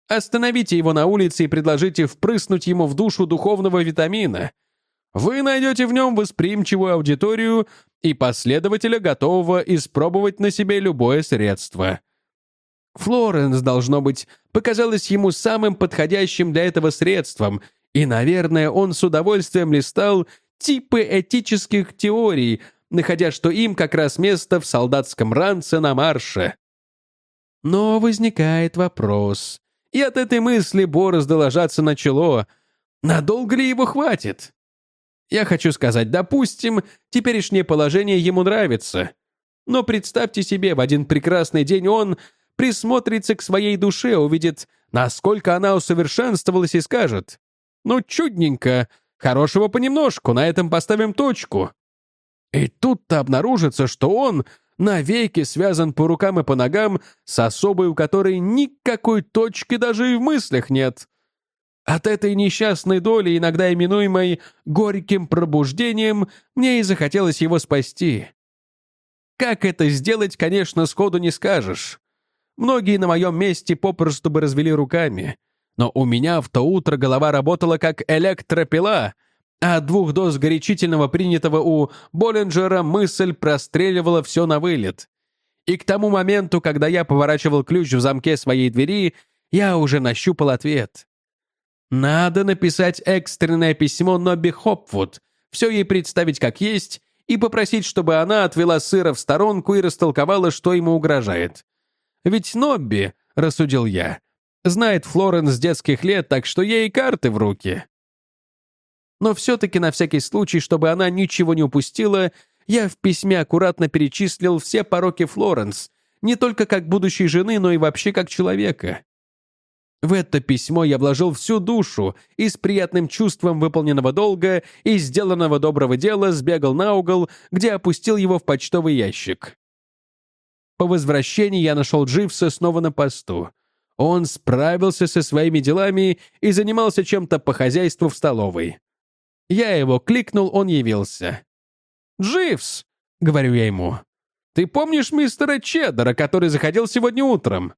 Остановите его на улице и предложите впрыснуть ему в душу духовного витамина. Вы найдете в нем восприимчивую аудиторию и последователя, готового испробовать на себе любое средство. Флоренс, должно быть, показалась ему самым подходящим для этого средством, и, наверное, он с удовольствием листал типы этических теорий, находя, что им как раз место в солдатском ранце на марше. Но возникает вопрос, и от этой мысли борозды ложатся на чело. Надолго ли его хватит? Я хочу сказать, допустим, теперешнее положение ему нравится. Но представьте себе, в один прекрасный день он присмотрится к своей душе, увидит, насколько она усовершенствовалась и скажет, «Ну, чудненько, хорошего понемножку, на этом поставим точку». И тут-то обнаружится, что он навеки связан по рукам и по ногам с особой, у которой никакой точки даже и в мыслях нет. От этой несчастной доли, иногда именуемой «горьким пробуждением», мне и захотелось его спасти. Как это сделать, конечно, сходу не скажешь. Многие на моем месте попросту бы развели руками. Но у меня в то утро голова работала как электропила, а от двух доз горячительного, принятого у Боллинджера, мысль простреливала все на вылет. И к тому моменту, когда я поворачивал ключ в замке своей двери, я уже нащупал ответ. Надо написать экстренное письмо Нобби Хопвуд, все ей представить как есть и попросить, чтобы она отвела сыра в сторонку и растолковала, что ему угрожает. Ведь Нобби, рассудил я, знает Флоренс с детских лет, так что ей карты в руки. Но все-таки на всякий случай, чтобы она ничего не упустила, я в письме аккуратно перечислил все пороки Флоренс, не только как будущей жены, но и вообще как человека. В это письмо я вложил всю душу и с приятным чувством выполненного долга и сделанного доброго дела сбегал на угол, где опустил его в почтовый ящик. По возвращении я нашел Дживса снова на посту. Он справился со своими делами и занимался чем-то по хозяйству в столовой. Я его кликнул, он явился. «Дживс!» — говорю я ему. «Ты помнишь мистера Чеддера, который заходил сегодня утром?»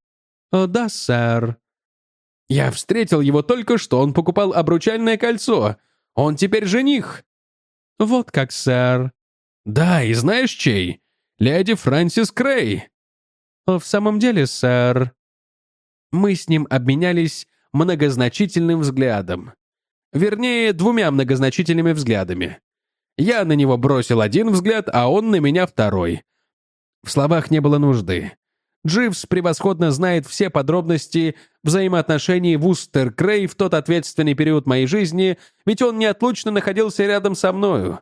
«Да, сэр», я встретил его только что, он покупал обручальное кольцо. Он теперь жених». «Вот как, сэр». «Да, и знаешь чей? Леди Фрэнсис Крей». «В самом деле, сэр». Мы с ним обменялись многозначительным взглядом. Вернее, двумя многозначительными взглядами. Я на него бросил один взгляд, а он на меня второй. В словах не было нужды. Дживс превосходно знает все подробности взаимоотношений Вустер Крей в тот ответственный период моей жизни, ведь он неотлучно находился рядом со мною.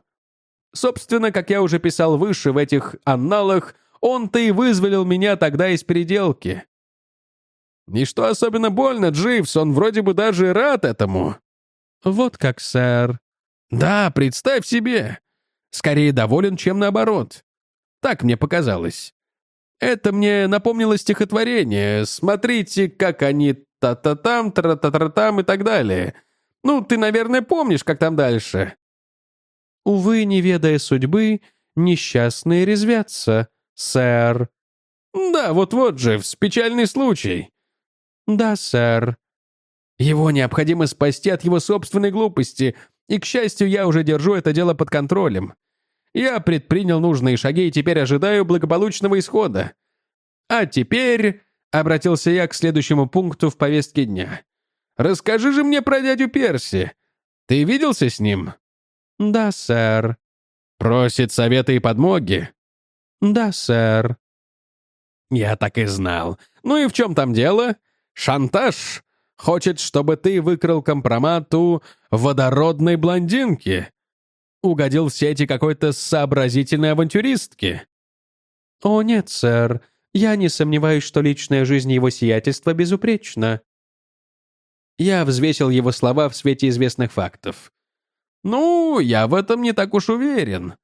Собственно, как я уже писал выше в этих анналах, он-то и вызволил меня тогда из переделки. Ничто особенно больно, Дживс, он вроде бы даже рад этому. Вот как, сэр. Да, представь себе. Скорее доволен, чем наоборот. Так мне показалось. Это мне напомнило стихотворение. Смотрите, как они та-та-там, тра-та-та-там и так далее. Ну, ты, наверное, помнишь, как там дальше. Увы, не ведая судьбы, несчастные резвятся, сэр. Да, вот-вот же, печальный случай. Да, сэр. Его необходимо спасти от его собственной глупости, и, к счастью, я уже держу это дело под контролем. Я предпринял нужные шаги и теперь ожидаю благополучного исхода. А теперь, — обратился я к следующему пункту в повестке дня, — расскажи же мне про дядю Перси. Ты виделся с ним? Да, сэр. Просит совета и подмоги? Да, сэр. Я так и знал. Ну и в чем там дело? Шантаж? Хочет, чтобы ты выкрал компромат у водородной блондинки? угодил в сети какой-то сообразительной авантюристки?» «О, нет, сэр. Я не сомневаюсь, что личная жизнь его сиятельства безупречна». Я взвесил его слова в свете известных фактов. «Ну, я в этом не так уж уверен.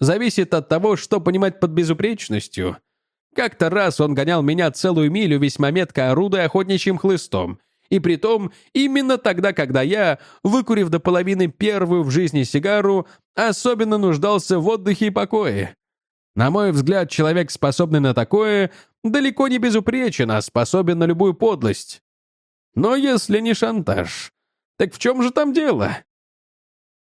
Зависит от того, что понимать под безупречностью. Как-то раз он гонял меня целую милю, весьма метко орудуя охотничьим хлыстом, и притом именно тогда, когда я, выкурив до половины первую в жизни сигару, особенно нуждался в отдыхе и покое. На мой взгляд, человек, способный на такое, далеко не безупречен, а способен на любую подлость. Но если не шантаж, так в чем же там дело?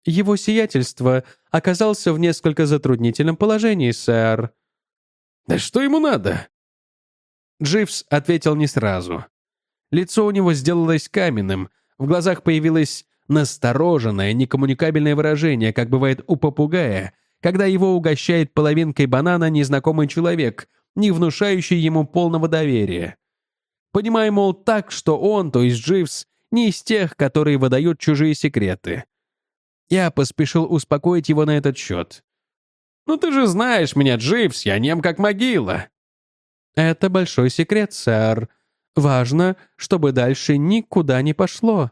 Его сиятельство оказался в несколько затруднительном положении, сэр. Да что ему надо? Дживс ответил не сразу. Лицо у него сделалось каменным, в глазах появилось настороженное, некоммуникабельное выражение, как бывает у попугая, когда его угощает половинкой банана незнакомый человек, не внушающий ему полного доверия. Понимая, мол, так, что он, то есть Дживс, не из тех, которые выдают чужие секреты. Я поспешил успокоить его на этот счет. «Ну ты же знаешь меня, Дживс, я нем как могила». «Это большой секрет, сэр», Важно, чтобы дальше никуда не пошло.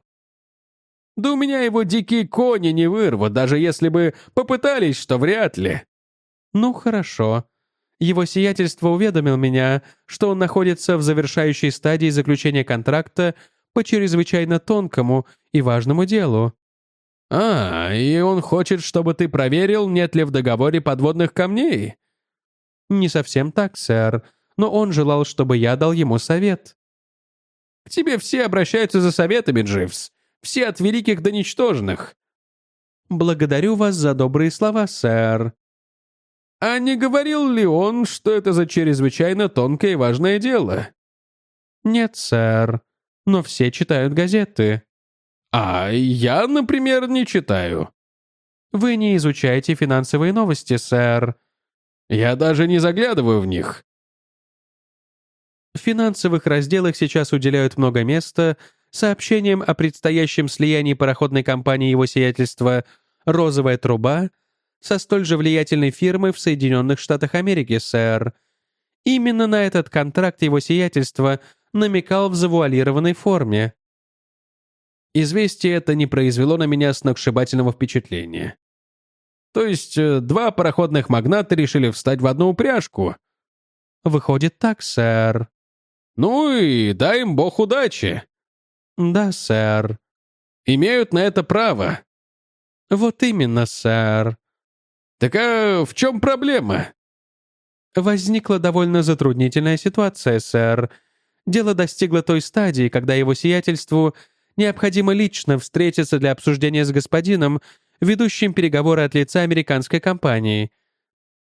Да у меня его дикие кони не вырвут, даже если бы попытались, что вряд ли. Ну, хорошо. Его сиятельство уведомил меня, что он находится в завершающей стадии заключения контракта по чрезвычайно тонкому и важному делу. А, и он хочет, чтобы ты проверил, нет ли в договоре подводных камней? Не совсем так, сэр, но он желал, чтобы я дал ему совет. К тебе все обращаются за советами, Дживс. Все от великих до ничтожных». «Благодарю вас за добрые слова, сэр». А не говорил ли он, что это за чрезвычайно тонкое и важное дело? Нет, сэр. Но все читают газеты. А я, например, не читаю. Вы не изучаете финансовые новости, сэр. Я даже не заглядываю в них. В финансовых разделах сейчас уделяют много места сообщениям о предстоящем слиянии пароходной компании его сиятельства «Розовая труба» со столь же влиятельной фирмой в Соединенных Штатах Америки, сэр. Именно на этот контракт его сиятельства намекал в завуалированной форме. Известие это не произвело на меня сногсшибательного впечатления. То есть э, два пароходных магната решили встать в одну упряжку. Выходит так, сэр. Ну и дай им бог удачи. Да, сэр. Имеют на это право. Вот именно, сэр. Так а в чем проблема? Возникла довольно затруднительная ситуация, сэр. Дело достигло той стадии, когда его сиятельству необходимо лично встретиться для обсуждения с господином, ведущим переговоры от лица американской компании.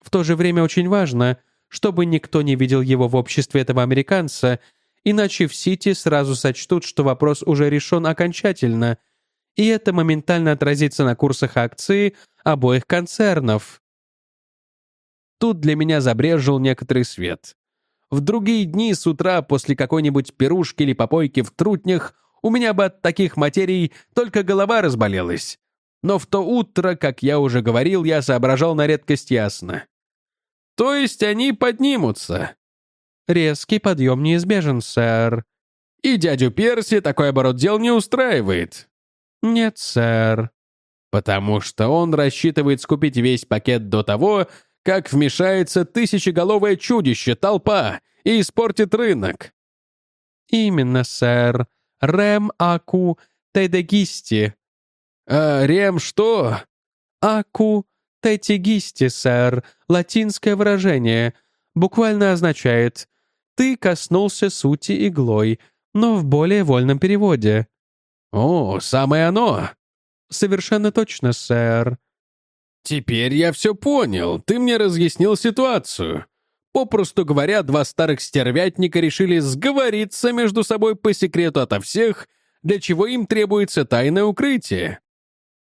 В то же время очень важно, чтобы никто не видел его в обществе этого американца, иначе в Сити сразу сочтут, что вопрос уже решен окончательно, и это моментально отразится на курсах акции обоих концернов. Тут для меня забрежил некоторый свет. В другие дни с утра после какой-нибудь пирушки или попойки в трутнях у меня бы от таких материй только голова разболелась. Но в то утро, как я уже говорил, я соображал на редкость ясно. То есть они поднимутся. Резкий подъем неизбежен, сэр. И дядю Перси такой оборот дел не устраивает. Нет, сэр. Потому что он рассчитывает скупить весь пакет до того, как вмешается тысячеголовое чудище, толпа, и испортит рынок. Именно, сэр. Рэм Аку Тедегисти. А Рем что? Аку Тетигисти, сэр. Латинское выражение. Буквально означает «ты коснулся сути иглой», но в более вольном переводе. О, самое оно. Совершенно точно, сэр. «Теперь я все понял. Ты мне разъяснил ситуацию. Попросту говоря, два старых стервятника решили сговориться между собой по секрету ото всех, для чего им требуется тайное укрытие».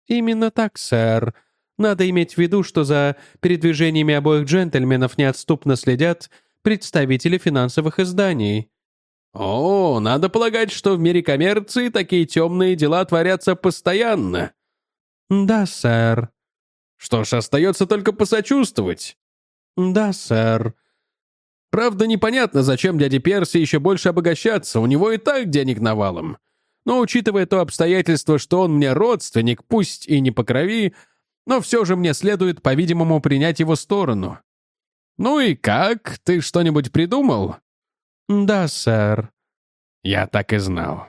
«Именно так, сэр. Надо иметь в виду, что за передвижениями обоих джентльменов неотступно следят представители финансовых изданий». «О, надо полагать, что в мире коммерции такие темные дела творятся постоянно». «Да, сэр», что ж, остается только посочувствовать. Да, сэр. Правда, непонятно, зачем дяде Перси еще больше обогащаться, у него и так денег навалом. Но учитывая то обстоятельство, что он мне родственник, пусть и не по крови, но все же мне следует, по-видимому, принять его сторону. Ну и как? Ты что-нибудь придумал? Да, сэр. Я так и знал.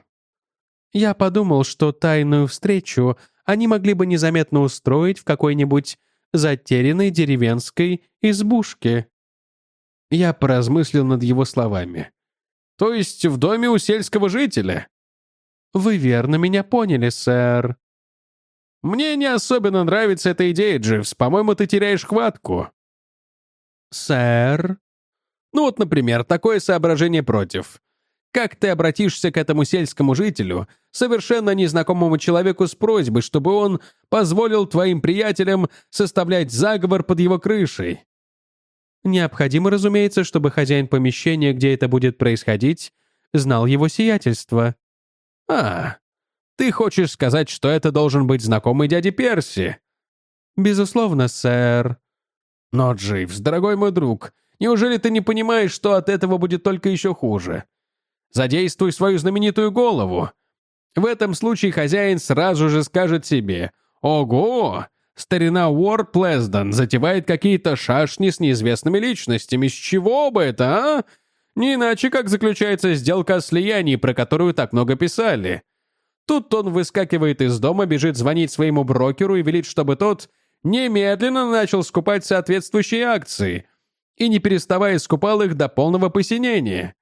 Я подумал, что тайную встречу они могли бы незаметно устроить в какой-нибудь затерянной деревенской избушке. Я поразмыслил над его словами. То есть в доме у сельского жителя? Вы верно меня поняли, сэр. Мне не особенно нравится эта идея, Дживс. По-моему, ты теряешь хватку. Сэр? Ну вот, например, такое соображение против. Как ты обратишься к этому сельскому жителю, совершенно незнакомому человеку с просьбой, чтобы он позволил твоим приятелям составлять заговор под его крышей? Необходимо, разумеется, чтобы хозяин помещения, где это будет происходить, знал его сиятельство. А, ты хочешь сказать, что это должен быть знакомый дяди Перси? Безусловно, сэр. Но, Дживс, дорогой мой друг, неужели ты не понимаешь, что от этого будет только еще хуже? Задействуй свою знаменитую голову. В этом случае хозяин сразу же скажет себе «Ого! Старина Уорд Плездон затевает какие-то шашни с неизвестными личностями. С чего бы это, а? Не иначе, как заключается сделка о слиянии, про которую так много писали. Тут он выскакивает из дома, бежит звонить своему брокеру и велит, чтобы тот немедленно начал скупать соответствующие акции и, не переставая, скупал их до полного посинения.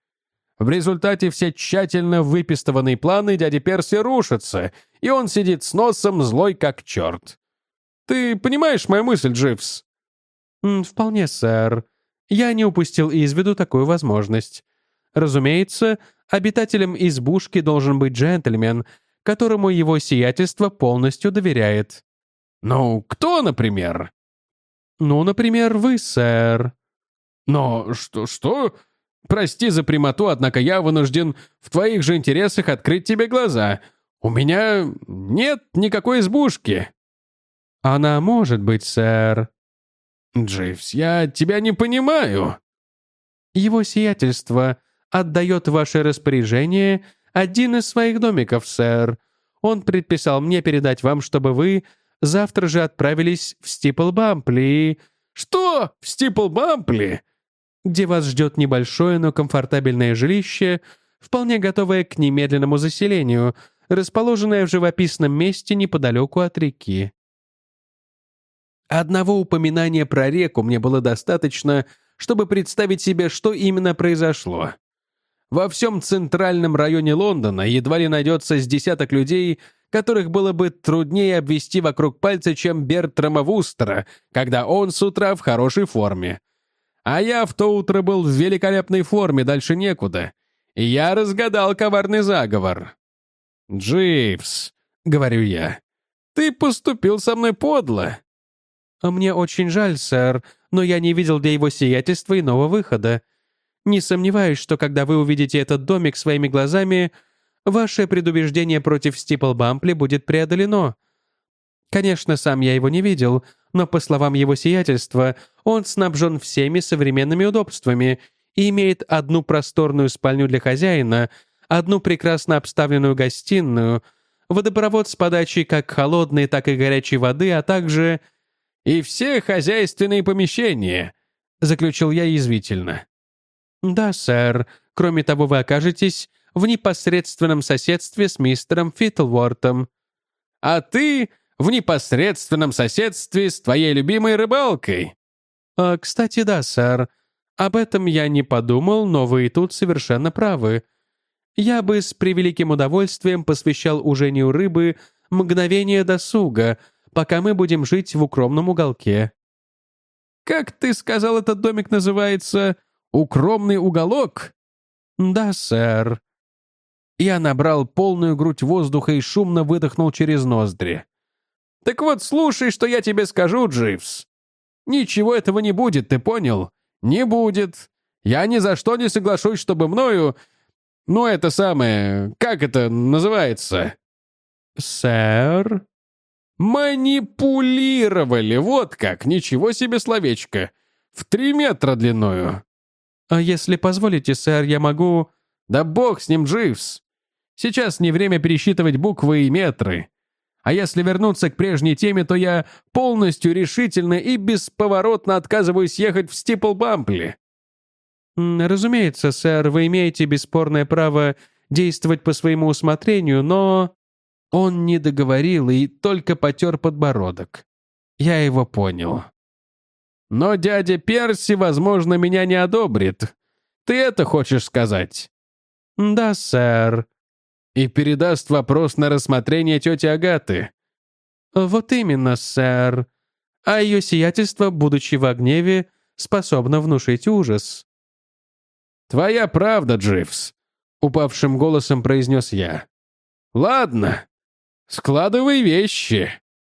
В результате все тщательно выпистованные планы дяди Перси рушатся, и он сидит с носом злой как черт. Ты понимаешь мою мысль, Дживс? «Вполне, сэр. Я не упустил из виду такую возможность. Разумеется, обитателем избушки должен быть джентльмен, которому его сиятельство полностью доверяет». «Ну, кто, например?» «Ну, например, вы, сэр». «Но что, что? Прости за прямоту, однако я вынужден в твоих же интересах открыть тебе глаза. У меня нет никакой избушки». «Она может быть, сэр». «Дживс, я тебя не понимаю». «Его сиятельство отдает ваше распоряжение один из своих домиков, сэр. Он предписал мне передать вам, чтобы вы завтра же отправились в Стиплбампли». «Что? В Стиплбампли?» где вас ждет небольшое, но комфортабельное жилище, вполне готовое к немедленному заселению, расположенное в живописном месте неподалеку от реки. Одного упоминания про реку мне было достаточно, чтобы представить себе, что именно произошло. Во всем центральном районе Лондона едва ли найдется с десяток людей, которых было бы труднее обвести вокруг пальца, чем Бертрама Вустера, когда он с утра в хорошей форме. А я в то утро был в великолепной форме, дальше некуда. И я разгадал коварный заговор. «Дживс», — говорю я, — «ты поступил со мной подло». «Мне очень жаль, сэр, но я не видел для его сиятельства иного выхода. Не сомневаюсь, что когда вы увидите этот домик своими глазами, ваше предубеждение против Стиплбампли будет преодолено. Конечно, сам я его не видел, но, по словам его сиятельства, он снабжен всеми современными удобствами и имеет одну просторную спальню для хозяина, одну прекрасно обставленную гостиную, водопровод с подачей как холодной, так и горячей воды, а также... «И все хозяйственные помещения», — заключил я язвительно. «Да, сэр. Кроме того, вы окажетесь в непосредственном соседстве с мистером Фиттлвортом». «А ты в непосредственном соседстве с твоей любимой рыбалкой». А, «Кстати, да, сэр. Об этом я не подумал, но вы тут совершенно правы. Я бы с превеликим удовольствием посвящал ужению рыбы мгновение досуга, пока мы будем жить в укромном уголке». «Как ты сказал, этот домик называется? Укромный уголок?» «Да, сэр». Я набрал полную грудь воздуха и шумно выдохнул через ноздри. Так вот, слушай, что я тебе скажу, Дживс. Ничего этого не будет, ты понял? Не будет. Я ни за что не соглашусь, чтобы мною... Ну, это самое... Как это называется? Сэр? Манипулировали, вот как, ничего себе словечко. В три метра длиною. А если позволите, сэр, я могу... Да бог с ним, Дживс. Сейчас не время пересчитывать буквы и метры. А если вернуться к прежней теме, то я полностью решительно и бесповоротно отказываюсь ехать в Стиплбампли. «Разумеется, сэр, вы имеете бесспорное право действовать по своему усмотрению, но...» Он не договорил и только потер подбородок. Я его понял. «Но дядя Перси, возможно, меня не одобрит. Ты это хочешь сказать?» «Да, сэр», и передаст вопрос на рассмотрение тети Агаты». «Вот именно, сэр. А ее сиятельство, будучи в гневе, способно внушить ужас». «Твоя правда, Дживс», — упавшим голосом произнес я. «Ладно, складывай вещи».